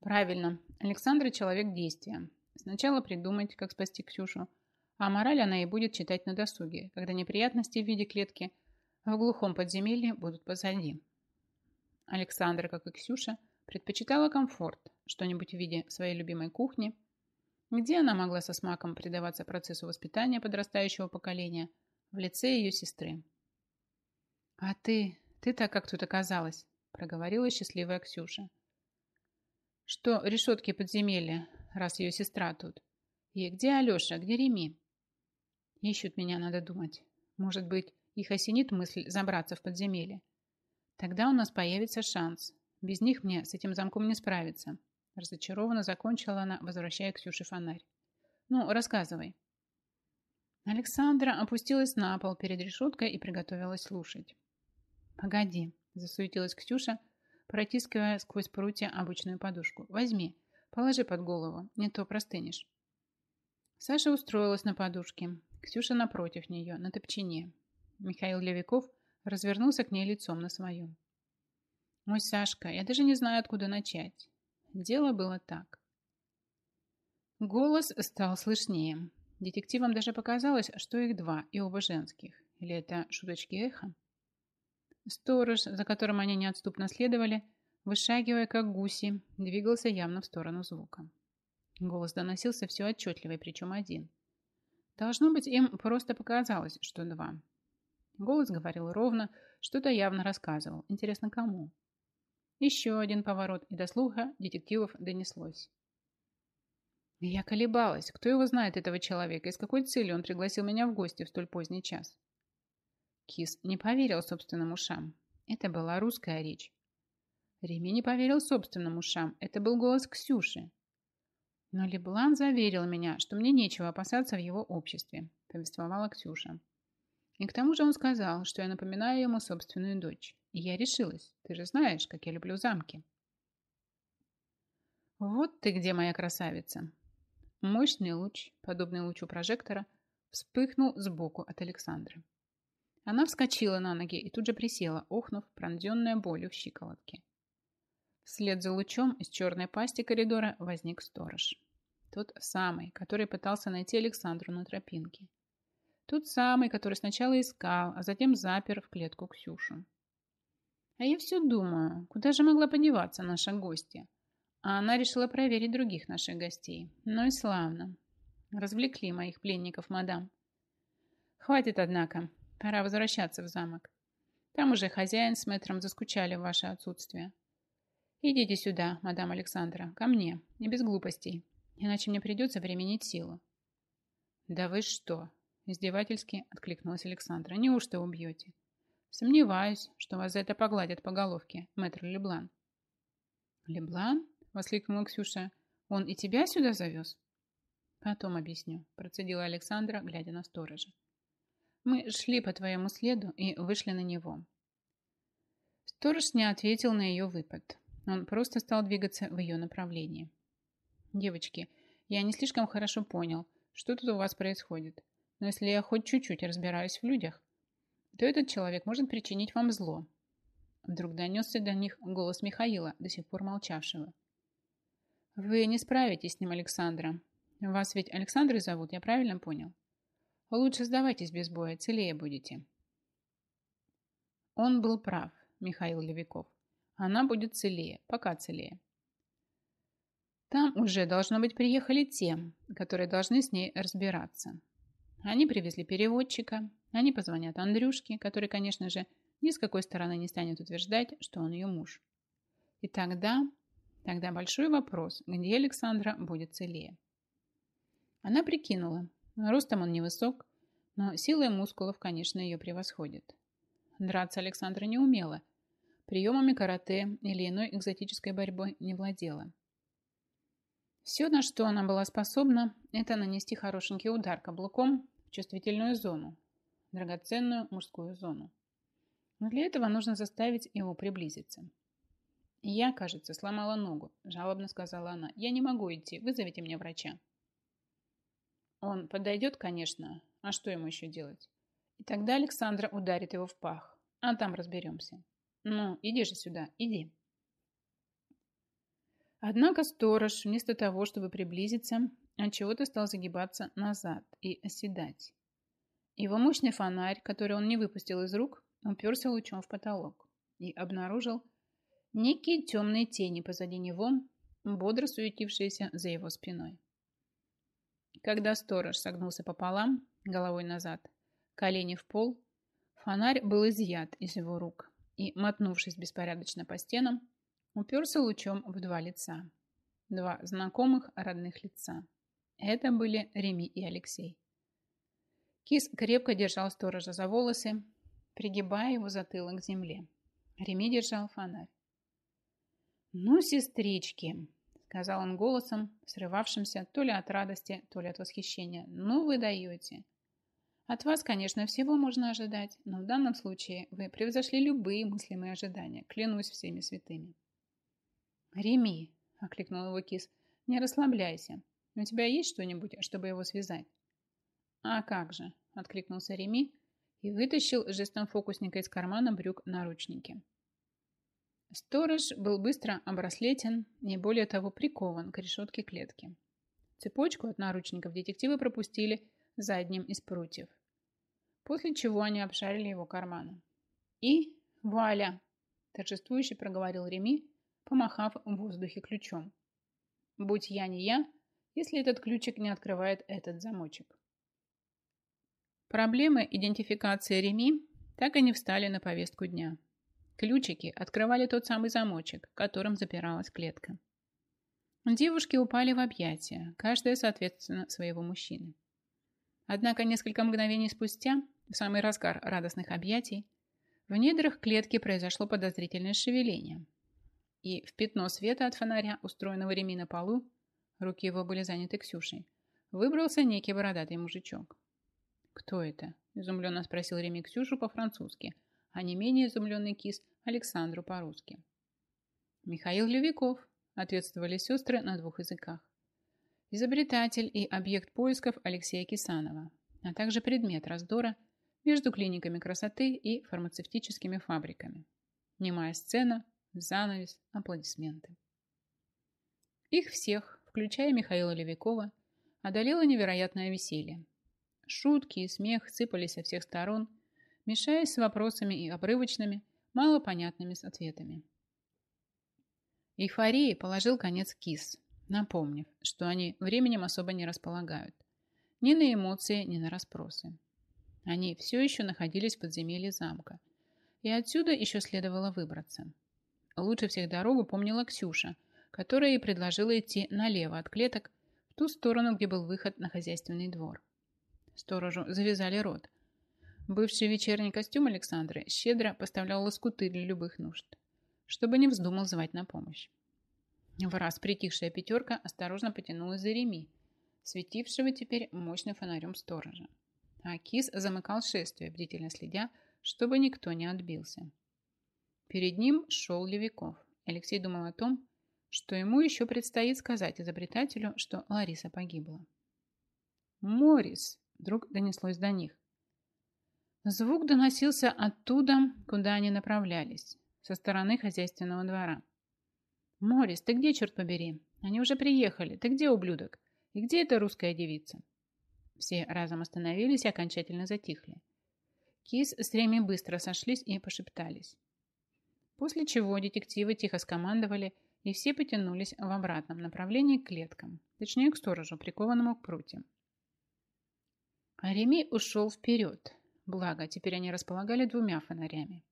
Правильно, Александра человек действия. Сначала придумать, как спасти Ксюшу, а мораль она и будет читать на досуге, когда неприятности в виде клетки в глухом подземелье будут позади. Александра, как и Ксюша, предпочитала комфорт, что-нибудь в виде своей любимой кухни, где она могла со смаком предаваться процессу воспитания подрастающего поколения в лице ее сестры. «А ты? ты так, как тут оказалась?» – проговорила счастливая Ксюша. «Что решетки подземелья, раз ее сестра тут? И где Алеша, где Реми?» «Ищут меня, надо думать. Может быть, их осенит мысль забраться в подземелье. Тогда у нас появится шанс. Без них мне с этим замком не справиться». Разочарованно закончила она, возвращая Ксюше фонарь. «Ну, рассказывай». Александра опустилась на пол перед решеткой и приготовилась слушать. «Погоди», – засуетилась Ксюша, протискивая сквозь прутья обычную подушку. «Возьми, положи под голову, не то простынешь». Саша устроилась на подушке, Ксюша напротив нее, на топчине. Михаил Левиков развернулся к ней лицом на своем. «Мой Сашка, я даже не знаю, откуда начать». Дело было так. Голос стал слышнее. Детективам даже показалось, что их два, и оба женских. Или это шуточки эхо? Сторож, за которым они неотступно следовали, вышагивая как гуси, двигался явно в сторону звука. Голос доносился все отчетливый, причем один. Должно быть, им просто показалось, что два. Голос говорил ровно, что-то явно рассказывал. Интересно, кому? Еще один поворот, и до слуха детективов донеслось. Я колебалась. Кто его знает, этого человека, и с какой целью он пригласил меня в гости в столь поздний час? Кис не поверил собственным ушам. Это была русская речь. Реми не поверил собственным ушам. Это был голос Ксюши. Но Леблан заверил меня, что мне нечего опасаться в его обществе, повествовала Ксюша. И к тому же он сказал, что я напоминаю ему собственную дочь. И я решилась. Ты же знаешь, как я люблю замки. Вот ты где, моя красавица. Мощный луч, подобный лучу прожектора, вспыхнул сбоку от Александры. Она вскочила на ноги и тут же присела, охнув, пронзенная болью в щиколотке. Вслед за лучом из черной пасти коридора возник сторож. Тот самый, который пытался найти Александру на тропинке. Тот самый, который сначала искал, а затем запер в клетку Ксюшу. А я все думаю, куда же могла подеваться наша гостья? А она решила проверить других наших гостей. Ну и славно. Развлекли моих пленников, мадам. Хватит, однако. Пора возвращаться в замок. Там уже хозяин с мэтром заскучали в ваше отсутствие. Идите сюда, мадам Александра, ко мне, не без глупостей, иначе мне придется применить силу. Да вы что? Издевательски откликнулась Александра. Неужто убьете? Сомневаюсь, что вас за это погладят по головке, мэтр Леблан. Леблан? Воскликнула Ксюша. Он и тебя сюда завез? Потом объясню, процедила Александра, глядя на сторожа. Мы шли по твоему следу и вышли на него. Сторож не ответил на ее выпад. Он просто стал двигаться в ее направлении. «Девочки, я не слишком хорошо понял, что тут у вас происходит. Но если я хоть чуть-чуть разбираюсь в людях, то этот человек может причинить вам зло». Вдруг донесся до них голос Михаила, до сих пор молчавшего. «Вы не справитесь с ним, Александра. Вас ведь Александрой зовут, я правильно понял?» Лучше сдавайтесь без боя, целее будете. Он был прав, Михаил Левиков. Она будет целее, пока целее. Там уже, должно быть, приехали те, которые должны с ней разбираться. Они привезли переводчика, они позвонят Андрюшке, который, конечно же, ни с какой стороны не станет утверждать, что он ее муж. И тогда, тогда большой вопрос, где Александра будет целее. Она прикинула, Ростом он невысок, но силой мускулов, конечно, ее превосходит. Драться Александра не умела. Приемами карате или иной экзотической борьбой не владела. Все, на что она была способна, это нанести хорошенький удар каблуком в чувствительную зону, драгоценную мужскую зону. Но для этого нужно заставить его приблизиться. «Я, кажется, сломала ногу», – жалобно сказала она. «Я не могу идти, вызовите мне врача». Он подойдет, конечно, а что ему еще делать? И тогда Александра ударит его в пах, а там разберемся. Ну, иди же сюда, иди. Однако сторож, вместо того, чтобы приблизиться, отчего-то стал загибаться назад и оседать. Его мощный фонарь, который он не выпустил из рук, уперся лучом в потолок и обнаружил некие темные тени позади него, бодро суетившиеся за его спиной. Когда сторож согнулся пополам, головой назад, колени в пол, фонарь был изъят из его рук и, мотнувшись беспорядочно по стенам, уперся лучом в два лица. Два знакомых родных лица. Это были Реми и Алексей. Кис крепко держал сторожа за волосы, пригибая его затылок к земле. Реми держал фонарь. «Ну, сестрички!» сказал он голосом, срывавшимся то ли от радости, то ли от восхищения. «Ну вы даете!» От вас, конечно, всего можно ожидать, но в данном случае вы превзошли любые мыслимые ожидания, клянусь всеми святыми. «Реми!» – окликнул его кис. «Не расслабляйся. У тебя есть что-нибудь, чтобы его связать?» «А как же!» – откликнулся Реми и вытащил жестом фокусника из кармана брюк наручники. Сторож был быстро обраслетен и, более того, прикован к решетке клетки. Цепочку от наручников детективы пропустили задним из прутьев. После чего они обшарили его карманы. И Валя, торжествующе проговорил Реми, помахав в воздухе ключом. «Будь я не я, если этот ключик не открывает этот замочек». Проблемы идентификации Реми так и не встали на повестку дня. Ключики открывали тот самый замочек, которым запиралась клетка. Девушки упали в объятия, каждая, соответственно, своего мужчины. Однако несколько мгновений спустя, в самый разгар радостных объятий, в недрах клетки произошло подозрительное шевеление. И в пятно света от фонаря, устроенного реми на полу, руки его были заняты Ксюшей, выбрался некий бородатый мужичок. «Кто это?» – изумленно спросил Реми Ксюшу по-французски, а не менее изумленный кис Александру по-русски. Михаил Левиков, ответствовали сестры на двух языках. Изобретатель и объект поисков Алексея Кисанова, а также предмет раздора между клиниками красоты и фармацевтическими фабриками. Немая сцена, занавес, аплодисменты. Их всех, включая Михаила Левикова, одолело невероятное веселье. Шутки и смех сыпались со всех сторон, мешаясь с вопросами и обрывочными, малопонятными ответами. Эйфории положил конец Кис, напомнив, что они временем особо не располагают. Ни на эмоции, ни на расспросы. Они все еще находились в подземелье замка. И отсюда еще следовало выбраться. Лучше всех дорогу помнила Ксюша, которая и предложила идти налево от клеток, в ту сторону, где был выход на хозяйственный двор. Сторожу завязали рот – Бывший вечерний костюм Александры щедро поставлял лоскуты для любых нужд, чтобы не вздумал звать на помощь. В раз притихшая пятерка осторожно потянулась за реми, светившего теперь мощным фонарем сторожа. А кис замыкал шествие, бдительно следя, чтобы никто не отбился. Перед ним шел Левиков. Алексей думал о том, что ему еще предстоит сказать изобретателю, что Лариса погибла. «Морис!» – вдруг донеслось до них. Звук доносился оттуда, куда они направлялись, со стороны хозяйственного двора. «Морис, ты где, черт побери? Они уже приехали. Ты где, ублюдок? И где эта русская девица?» Все разом остановились и окончательно затихли. Кис с Реми быстро сошлись и пошептались. После чего детективы тихо скомандовали, и все потянулись в обратном направлении к клеткам, точнее к сторожу, прикованному к прутьям. А Реми ушел вперед, Благо, теперь они располагали двумя фонарями.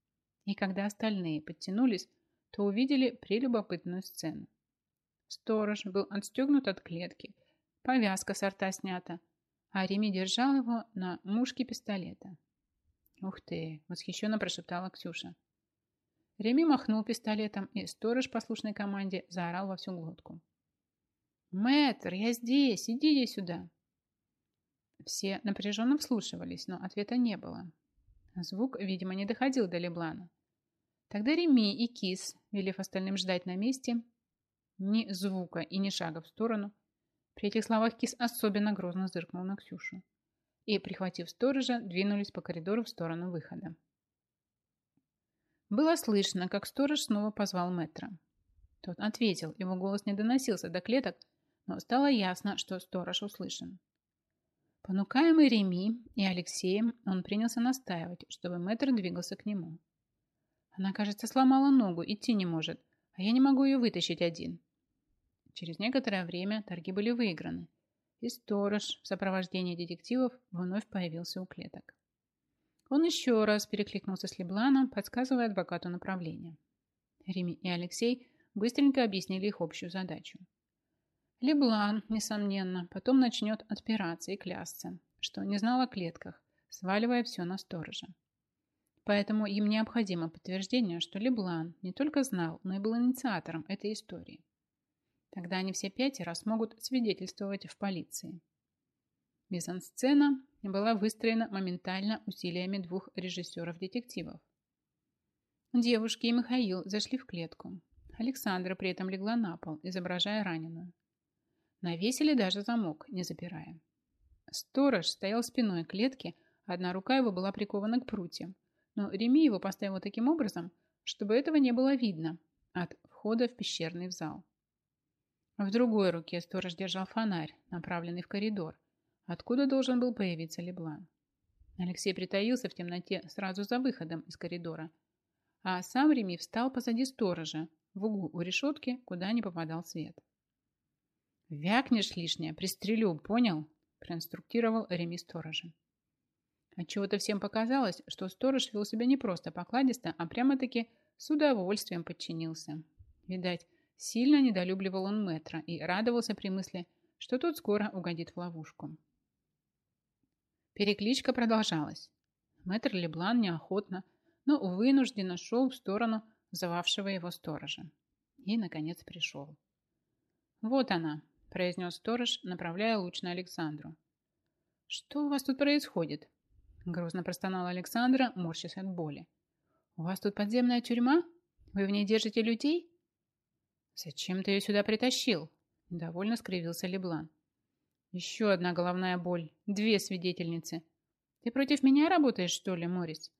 И когда остальные подтянулись, то увидели прелюбопытную сцену. Сторож был отстегнут от клетки, повязка с рта снята, а Реми держал его на мушке пистолета. «Ух ты!» – восхищенно прошептала Ксюша. Реми махнул пистолетом, и сторож послушной команде заорал во всю глотку. «Мэтр, я здесь! Иди сюда!» Все напряженно вслушивались, но ответа не было. Звук, видимо, не доходил до Леблана. Тогда Реми и Кис, велев остальным ждать на месте, ни звука и ни шага в сторону, при этих словах Кис особенно грозно зыркнул на Ксюшу и, прихватив сторожа, двинулись по коридору в сторону выхода. Было слышно, как сторож снова позвал мэтра. Тот ответил, его голос не доносился до клеток, но стало ясно, что сторож услышан. Понукаемый Реми и Алексеем, он принялся настаивать, чтобы мэтр двигался к нему. Она, кажется, сломала ногу, идти не может, а я не могу ее вытащить один. Через некоторое время торги были выиграны, и сторож в сопровождении детективов вновь появился у клеток. Он еще раз перекликнулся с Лебланом, подсказывая адвокату направление. Реми и Алексей быстренько объяснили их общую задачу – Леблан, несомненно, потом начнет отпираться и клясться, что не знал о клетках, сваливая все на сторожа. Поэтому им необходимо подтверждение, что Леблан не только знал, но и был инициатором этой истории. Тогда они все пятеро смогут свидетельствовать в полиции. Мизансцена была выстроена моментально усилиями двух режиссеров-детективов. Девушки и Михаил зашли в клетку. Александра при этом легла на пол, изображая раненую. Навесили даже замок, не запирая. Сторож стоял спиной к клетке, одна рука его была прикована к прутьям, но Реми его поставил таким образом, чтобы этого не было видно от входа в пещерный зал. В другой руке сторож держал фонарь, направленный в коридор, откуда должен был появиться Леблан. Алексей притаился в темноте сразу за выходом из коридора, а сам Реми встал позади сторожа, в углу у решетки, куда не попадал свет. «Вякнешь лишнее, пристрелю, понял?» – проинструктировал Реми сторожа. Отчего-то всем показалось, что сторож вел себя не просто покладисто, а прямо-таки с удовольствием подчинился. Видать, сильно недолюбливал он Метра и радовался при мысли, что тот скоро угодит в ловушку. Перекличка продолжалась. Мэтр Леблан неохотно, но вынужденно шел в сторону зававшего его сторожа. И, наконец, пришел. Вот она, – произнес сторож, направляя луч на Александру. «Что у вас тут происходит?» – грустно простонала Александра, морщась от боли. «У вас тут подземная тюрьма? Вы в ней держите людей?» «Зачем ты ее сюда притащил?» – довольно скривился Леблан. «Еще одна головная боль. Две свидетельницы. Ты против меня работаешь, что ли, Морис?»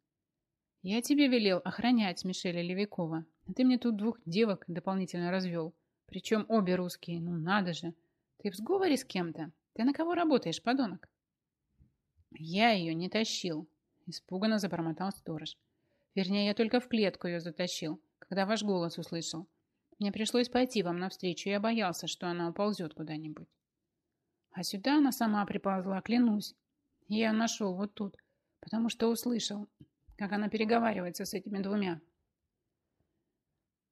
«Я тебе велел охранять Мишеля Левикова, а ты мне тут двух девок дополнительно развел». Причем обе русские, ну надо же. Ты в сговоре с кем-то? Ты на кого работаешь, подонок? Я ее не тащил, испуганно забормотал сторож. Вернее, я только в клетку ее затащил, когда ваш голос услышал. Мне пришлось пойти вам навстречу, я боялся, что она уползет куда-нибудь. А сюда она сама приползла, клянусь. Я нашел вот тут, потому что услышал, как она переговаривается с этими двумя.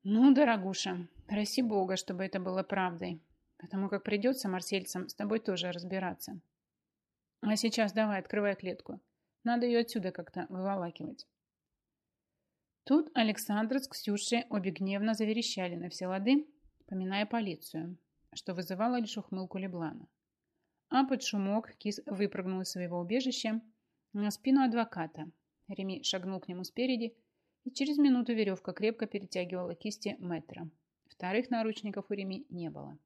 Ну, дорогуша, Проси Бога, чтобы это было правдой, потому как придется марсельцам с тобой тоже разбираться. А сейчас давай, открывай клетку. Надо ее отсюда как-то выволакивать. Тут Александр с Ксюшей обе гневно заверещали на все лады, поминая полицию, что вызывало лишь ухмылку Леблана. А под шумок кис выпрыгнул из своего убежища на спину адвоката. Реми шагнул к нему спереди, и через минуту веревка крепко перетягивала кисти мэтра. Вторых наручников у Реми не было.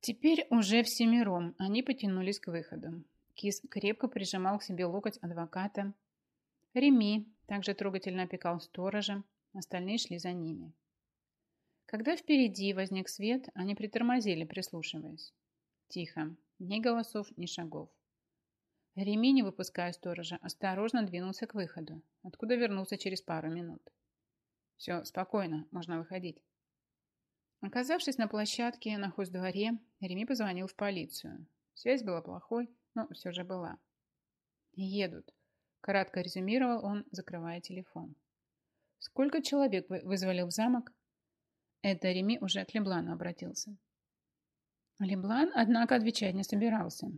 Теперь уже всемиром они потянулись к выходу. Кис крепко прижимал к себе локоть адвоката. Реми также трогательно опекал сторожа, остальные шли за ними. Когда впереди возник свет, они притормозили, прислушиваясь. Тихо, ни голосов, ни шагов. Реми, не выпуская сторожа, осторожно двинулся к выходу, откуда вернулся через пару минут. Все, спокойно, можно выходить. Оказавшись на площадке на хоздворе, Реми позвонил в полицию. Связь была плохой, но все же была. «Едут», – кратко резюмировал он, закрывая телефон. «Сколько человек вы вызвали в замок?» Это Реми уже к Леблану обратился. Леблан, однако, отвечать не собирался.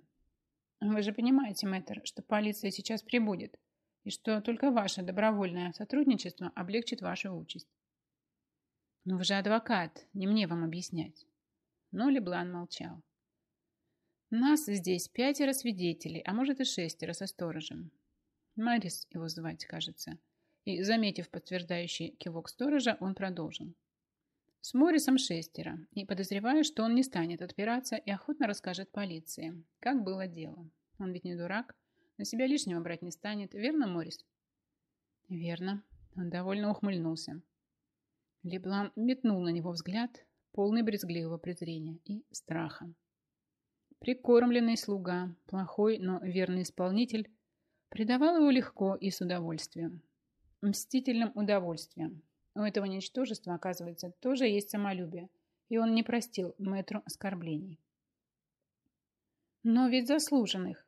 «Вы же понимаете, мэтр, что полиция сейчас прибудет и что только ваше добровольное сотрудничество облегчит вашу участь. Но вы же адвокат, не мне вам объяснять. Но Леблан молчал. Нас здесь пятеро свидетелей, а может и шестеро со сторожем. Марис его звать, кажется. И, заметив подтверждающий кивок сторожа, он продолжил. С Морисом шестеро, и подозреваю, что он не станет отпираться и охотно расскажет полиции, как было дело. Он ведь не дурак. На себя лишнего брать не станет. Верно, Морис? Верно. Он довольно ухмыльнулся. Леблан метнул на него взгляд, полный брезгливого презрения и страха. Прикормленный слуга, плохой, но верный исполнитель, предавал его легко и с удовольствием. Мстительным удовольствием. У этого ничтожества, оказывается, тоже есть самолюбие, и он не простил мэтру оскорблений. Но ведь заслуженных,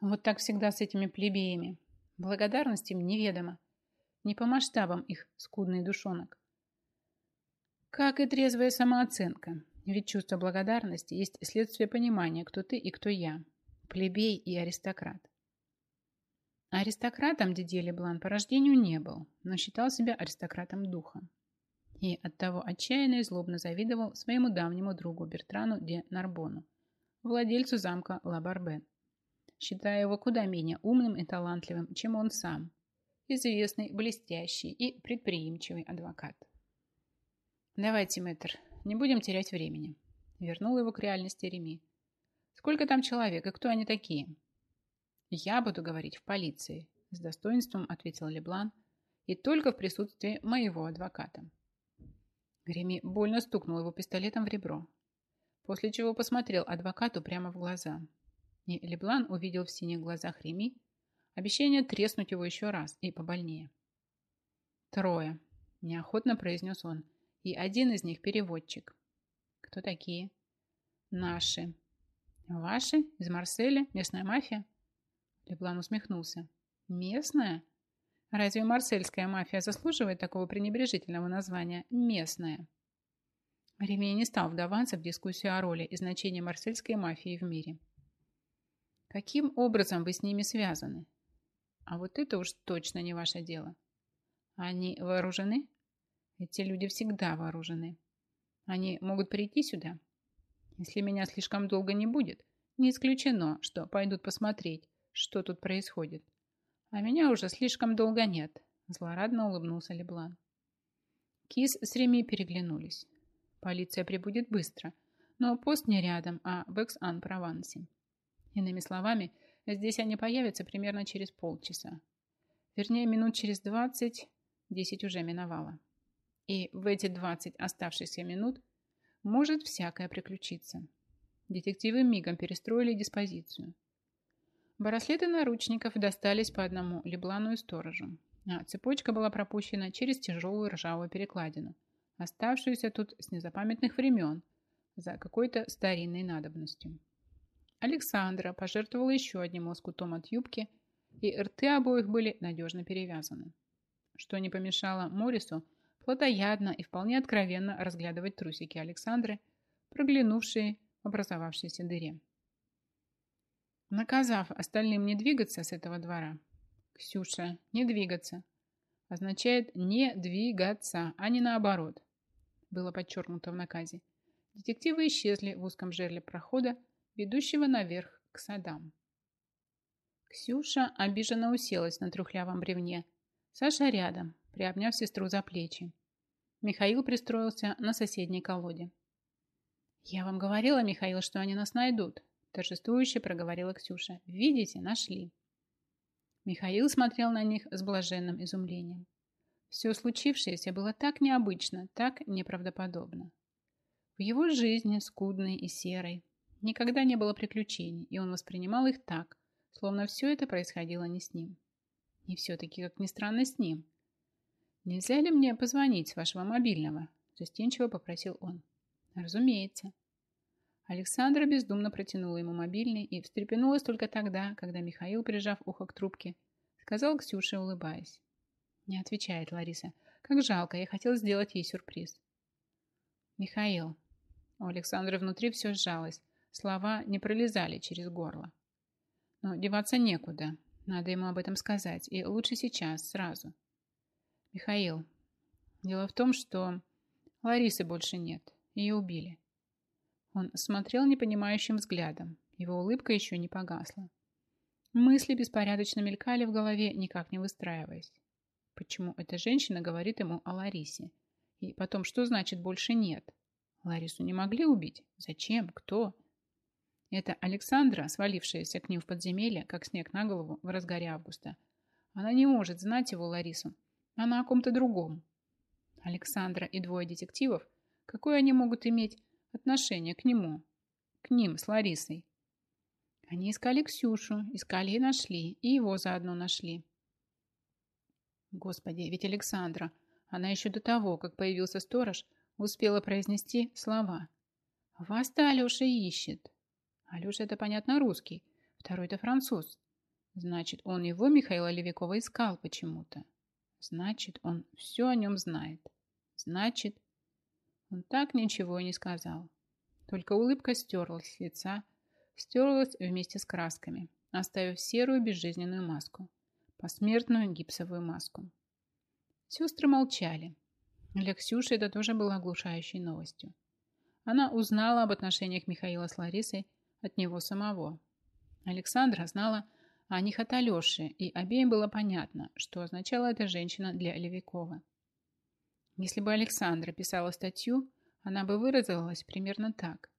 вот так всегда с этими плебеями. Благодарность им неведома. Не по масштабам их скудный душонок. Как и трезвая самооценка. Ведь чувство благодарности есть следствие понимания, кто ты и кто я. Плебей и аристократ. Аристократом Диде Леблан по рождению не был, но считал себя аристократом духа. И оттого отчаянно и злобно завидовал своему давнему другу Бертрану де Нарбону, владельцу замка Ла Барбен считая его куда менее умным и талантливым, чем он сам, известный, блестящий и предприимчивый адвокат. «Давайте, мэтр, не будем терять времени», — вернул его к реальности Реми. «Сколько там человек и кто они такие?» «Я буду говорить в полиции», — с достоинством ответил Леблан, «и только в присутствии моего адвоката». Реми больно стукнул его пистолетом в ребро, после чего посмотрел адвокату прямо в глаза. И Леблан увидел в синих глазах Реми обещание треснуть его еще раз и побольнее. «Трое», – неохотно произнес он, – «и один из них переводчик». «Кто такие?» «Наши». «Ваши? Из Марселя? Местная мафия?» Леблан усмехнулся. «Местная? Разве марсельская мафия заслуживает такого пренебрежительного названия «местная»?» Ремей не стал вдаваться в дискуссию о роли и значении марсельской мафии в мире – Каким образом вы с ними связаны? А вот это уж точно не ваше дело. Они вооружены? Эти люди всегда вооружены. Они могут прийти сюда. Если меня слишком долго не будет, не исключено, что пойдут посмотреть, что тут происходит. А меня уже слишком долго нет, злорадно улыбнулся Леблан. Кис с Реми переглянулись. Полиция прибудет быстро, но пост не рядом, а в Экс-Ан-Провансе. Иными словами, здесь они появятся примерно через полчаса. Вернее, минут через 20, 10 уже миновало. И в эти 20 оставшихся минут может всякое приключиться. Детективы мигом перестроили диспозицию. Браслеты наручников достались по одному Леблану и сторожу, а цепочка была пропущена через тяжелую ржавую перекладину, оставшуюся тут с незапамятных времен за какой-то старинной надобностью. Александра пожертвовала еще одним лоскутом от юбки, и рты обоих были надежно перевязаны, что не помешало Морису плотоядно и вполне откровенно разглядывать трусики Александры, проглянувшие в образовавшейся дыре. Наказав остальным не двигаться с этого двора, Ксюша, не двигаться, означает «не двигаться», а не наоборот, было подчеркнуто в наказе. Детективы исчезли в узком жерле прохода, ведущего наверх к садам. Ксюша обиженно уселась на трухлявом бревне. Саша рядом, приобняв сестру за плечи. Михаил пристроился на соседней колоде. «Я вам говорила, Михаил, что они нас найдут», торжествующе проговорила Ксюша. «Видите, нашли». Михаил смотрел на них с блаженным изумлением. Все случившееся было так необычно, так неправдоподобно. В его жизни, скудной и серой, никогда не было приключений, и он воспринимал их так, словно все это происходило не с ним. И все-таки, как ни странно, с ним. «Нельзя ли мне позвонить с вашего мобильного?» – застенчиво попросил он. «Разумеется». Александра бездумно протянула ему мобильный и встрепенулась только тогда, когда Михаил, прижав ухо к трубке, сказал Ксюше, улыбаясь. «Не отвечает Лариса. Как жалко, я хотел сделать ей сюрприз». «Михаил». У Александры внутри все сжалось. Слова не пролезали через горло. Но деваться некуда. Надо ему об этом сказать. И лучше сейчас, сразу. Михаил, дело в том, что Ларисы больше нет. Ее убили. Он смотрел непонимающим взглядом. Его улыбка еще не погасла. Мысли беспорядочно мелькали в голове, никак не выстраиваясь. Почему эта женщина говорит ему о Ларисе? И потом, что значит «больше нет»? Ларису не могли убить? Зачем? Кто? Это Александра, свалившаяся к ним в подземелье, как снег на голову в разгаре августа. Она не может знать его, Ларису. Она о ком-то другом. Александра и двое детективов, какое они могут иметь отношение к нему? К ним с Ларисой. Они искали Ксюшу, искали и нашли, и его заодно нашли. Господи, ведь Александра, она еще до того, как появился сторож, успела произнести слова. «Вас Талюша ищет». Алеша это, понятно, русский. Второй это француз. Значит, он его, Михаила Левикова, искал почему-то. Значит, он все о нем знает. Значит, он так ничего и не сказал. Только улыбка стерлась с лица, стерлась вместе с красками, оставив серую безжизненную маску, посмертную гипсовую маску. Сестры молчали. Для Ксюши это тоже было оглушающей новостью. Она узнала об отношениях Михаила с Ларисой от него самого. Александра знала о них от Алеши, и обеим было понятно, что означала эта женщина для Левикова. Если бы Александра писала статью, она бы выразилась примерно так.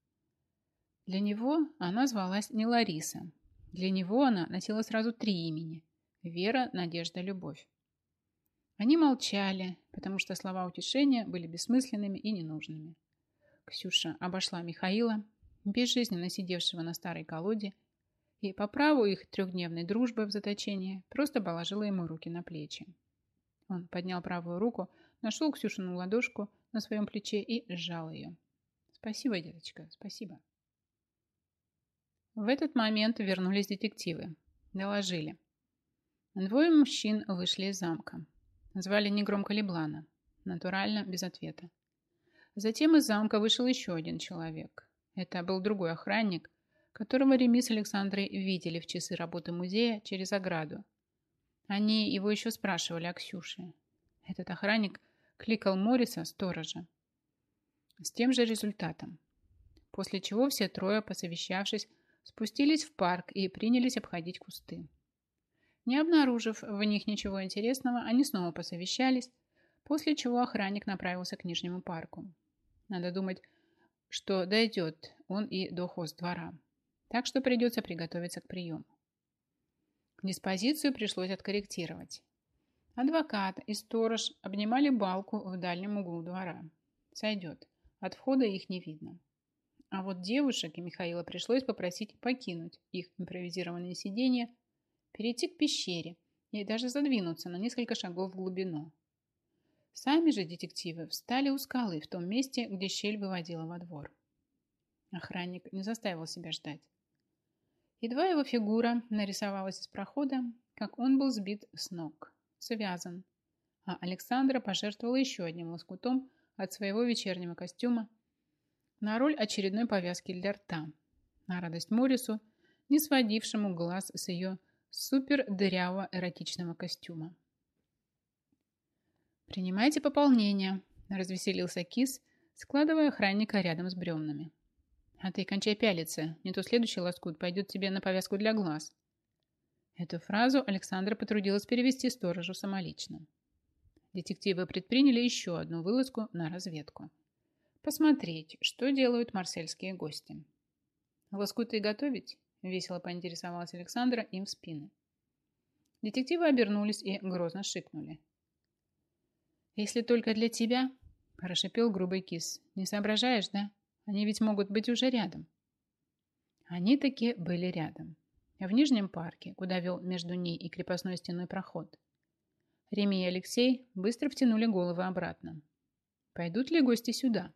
Для него она звалась не Лариса. Для него она носила сразу три имени – Вера, Надежда, Любовь. Они молчали, потому что слова утешения были бессмысленными и ненужными. Ксюша обошла Михаила, безжизненно сидевшего на старой колоде, и по праву их трехдневной дружбы в заточении просто положила ему руки на плечи. Он поднял правую руку, нашел Ксюшину ладошку на своем плече и сжал ее. «Спасибо, деточка, спасибо». В этот момент вернулись детективы. Доложили. Двое мужчин вышли из замка. Звали негромко Леблана. Натурально, без ответа. Затем из замка вышел еще один человек. Это был другой охранник, которого Реми с Александрой видели в часы работы музея через ограду. Они его еще спрашивали о Ксюше. Этот охранник кликал Мориса сторожа. С тем же результатом. После чего все трое, посовещавшись, спустились в парк и принялись обходить кусты. Не обнаружив в них ничего интересного, они снова посовещались, после чего охранник направился к Нижнему парку. Надо думать, что дойдет он и до хоздвора, так что придется приготовиться к приему. Диспозицию пришлось откорректировать. Адвокат и сторож обнимали балку в дальнем углу двора. Сойдет. От входа их не видно. А вот девушек и Михаила пришлось попросить покинуть их импровизированные сиденья, перейти к пещере и даже задвинуться на несколько шагов в глубину, Сами же детективы встали у скалы в том месте, где щель выводила во двор. Охранник не заставил себя ждать. Едва его фигура нарисовалась из прохода, как он был сбит с ног, связан, а Александра пожертвовала еще одним лоскутом от своего вечернего костюма на роль очередной повязки для рта, на радость Морису, не сводившему глаз с ее супер-дырявого эротичного костюма. «Принимайте пополнение», – развеселился кис, складывая охранника рядом с бремнами. «А ты кончай пялиться, не то следующий лоскут пойдет тебе на повязку для глаз». Эту фразу Александра потрудилась перевести сторожу самолично. Детективы предприняли еще одну вылазку на разведку. Посмотреть, что делают марсельские гости. «Лоскуты готовить?» – весело поинтересовалась Александра им в спины. Детективы обернулись и грозно шикнули. «Если только для тебя», – прошипел грубый кис. «Не соображаешь, да? Они ведь могут быть уже рядом». Они таки были рядом. В Нижнем парке, куда вел между ней и крепостной стеной проход. Реми и Алексей быстро втянули головы обратно. «Пойдут ли гости сюда?»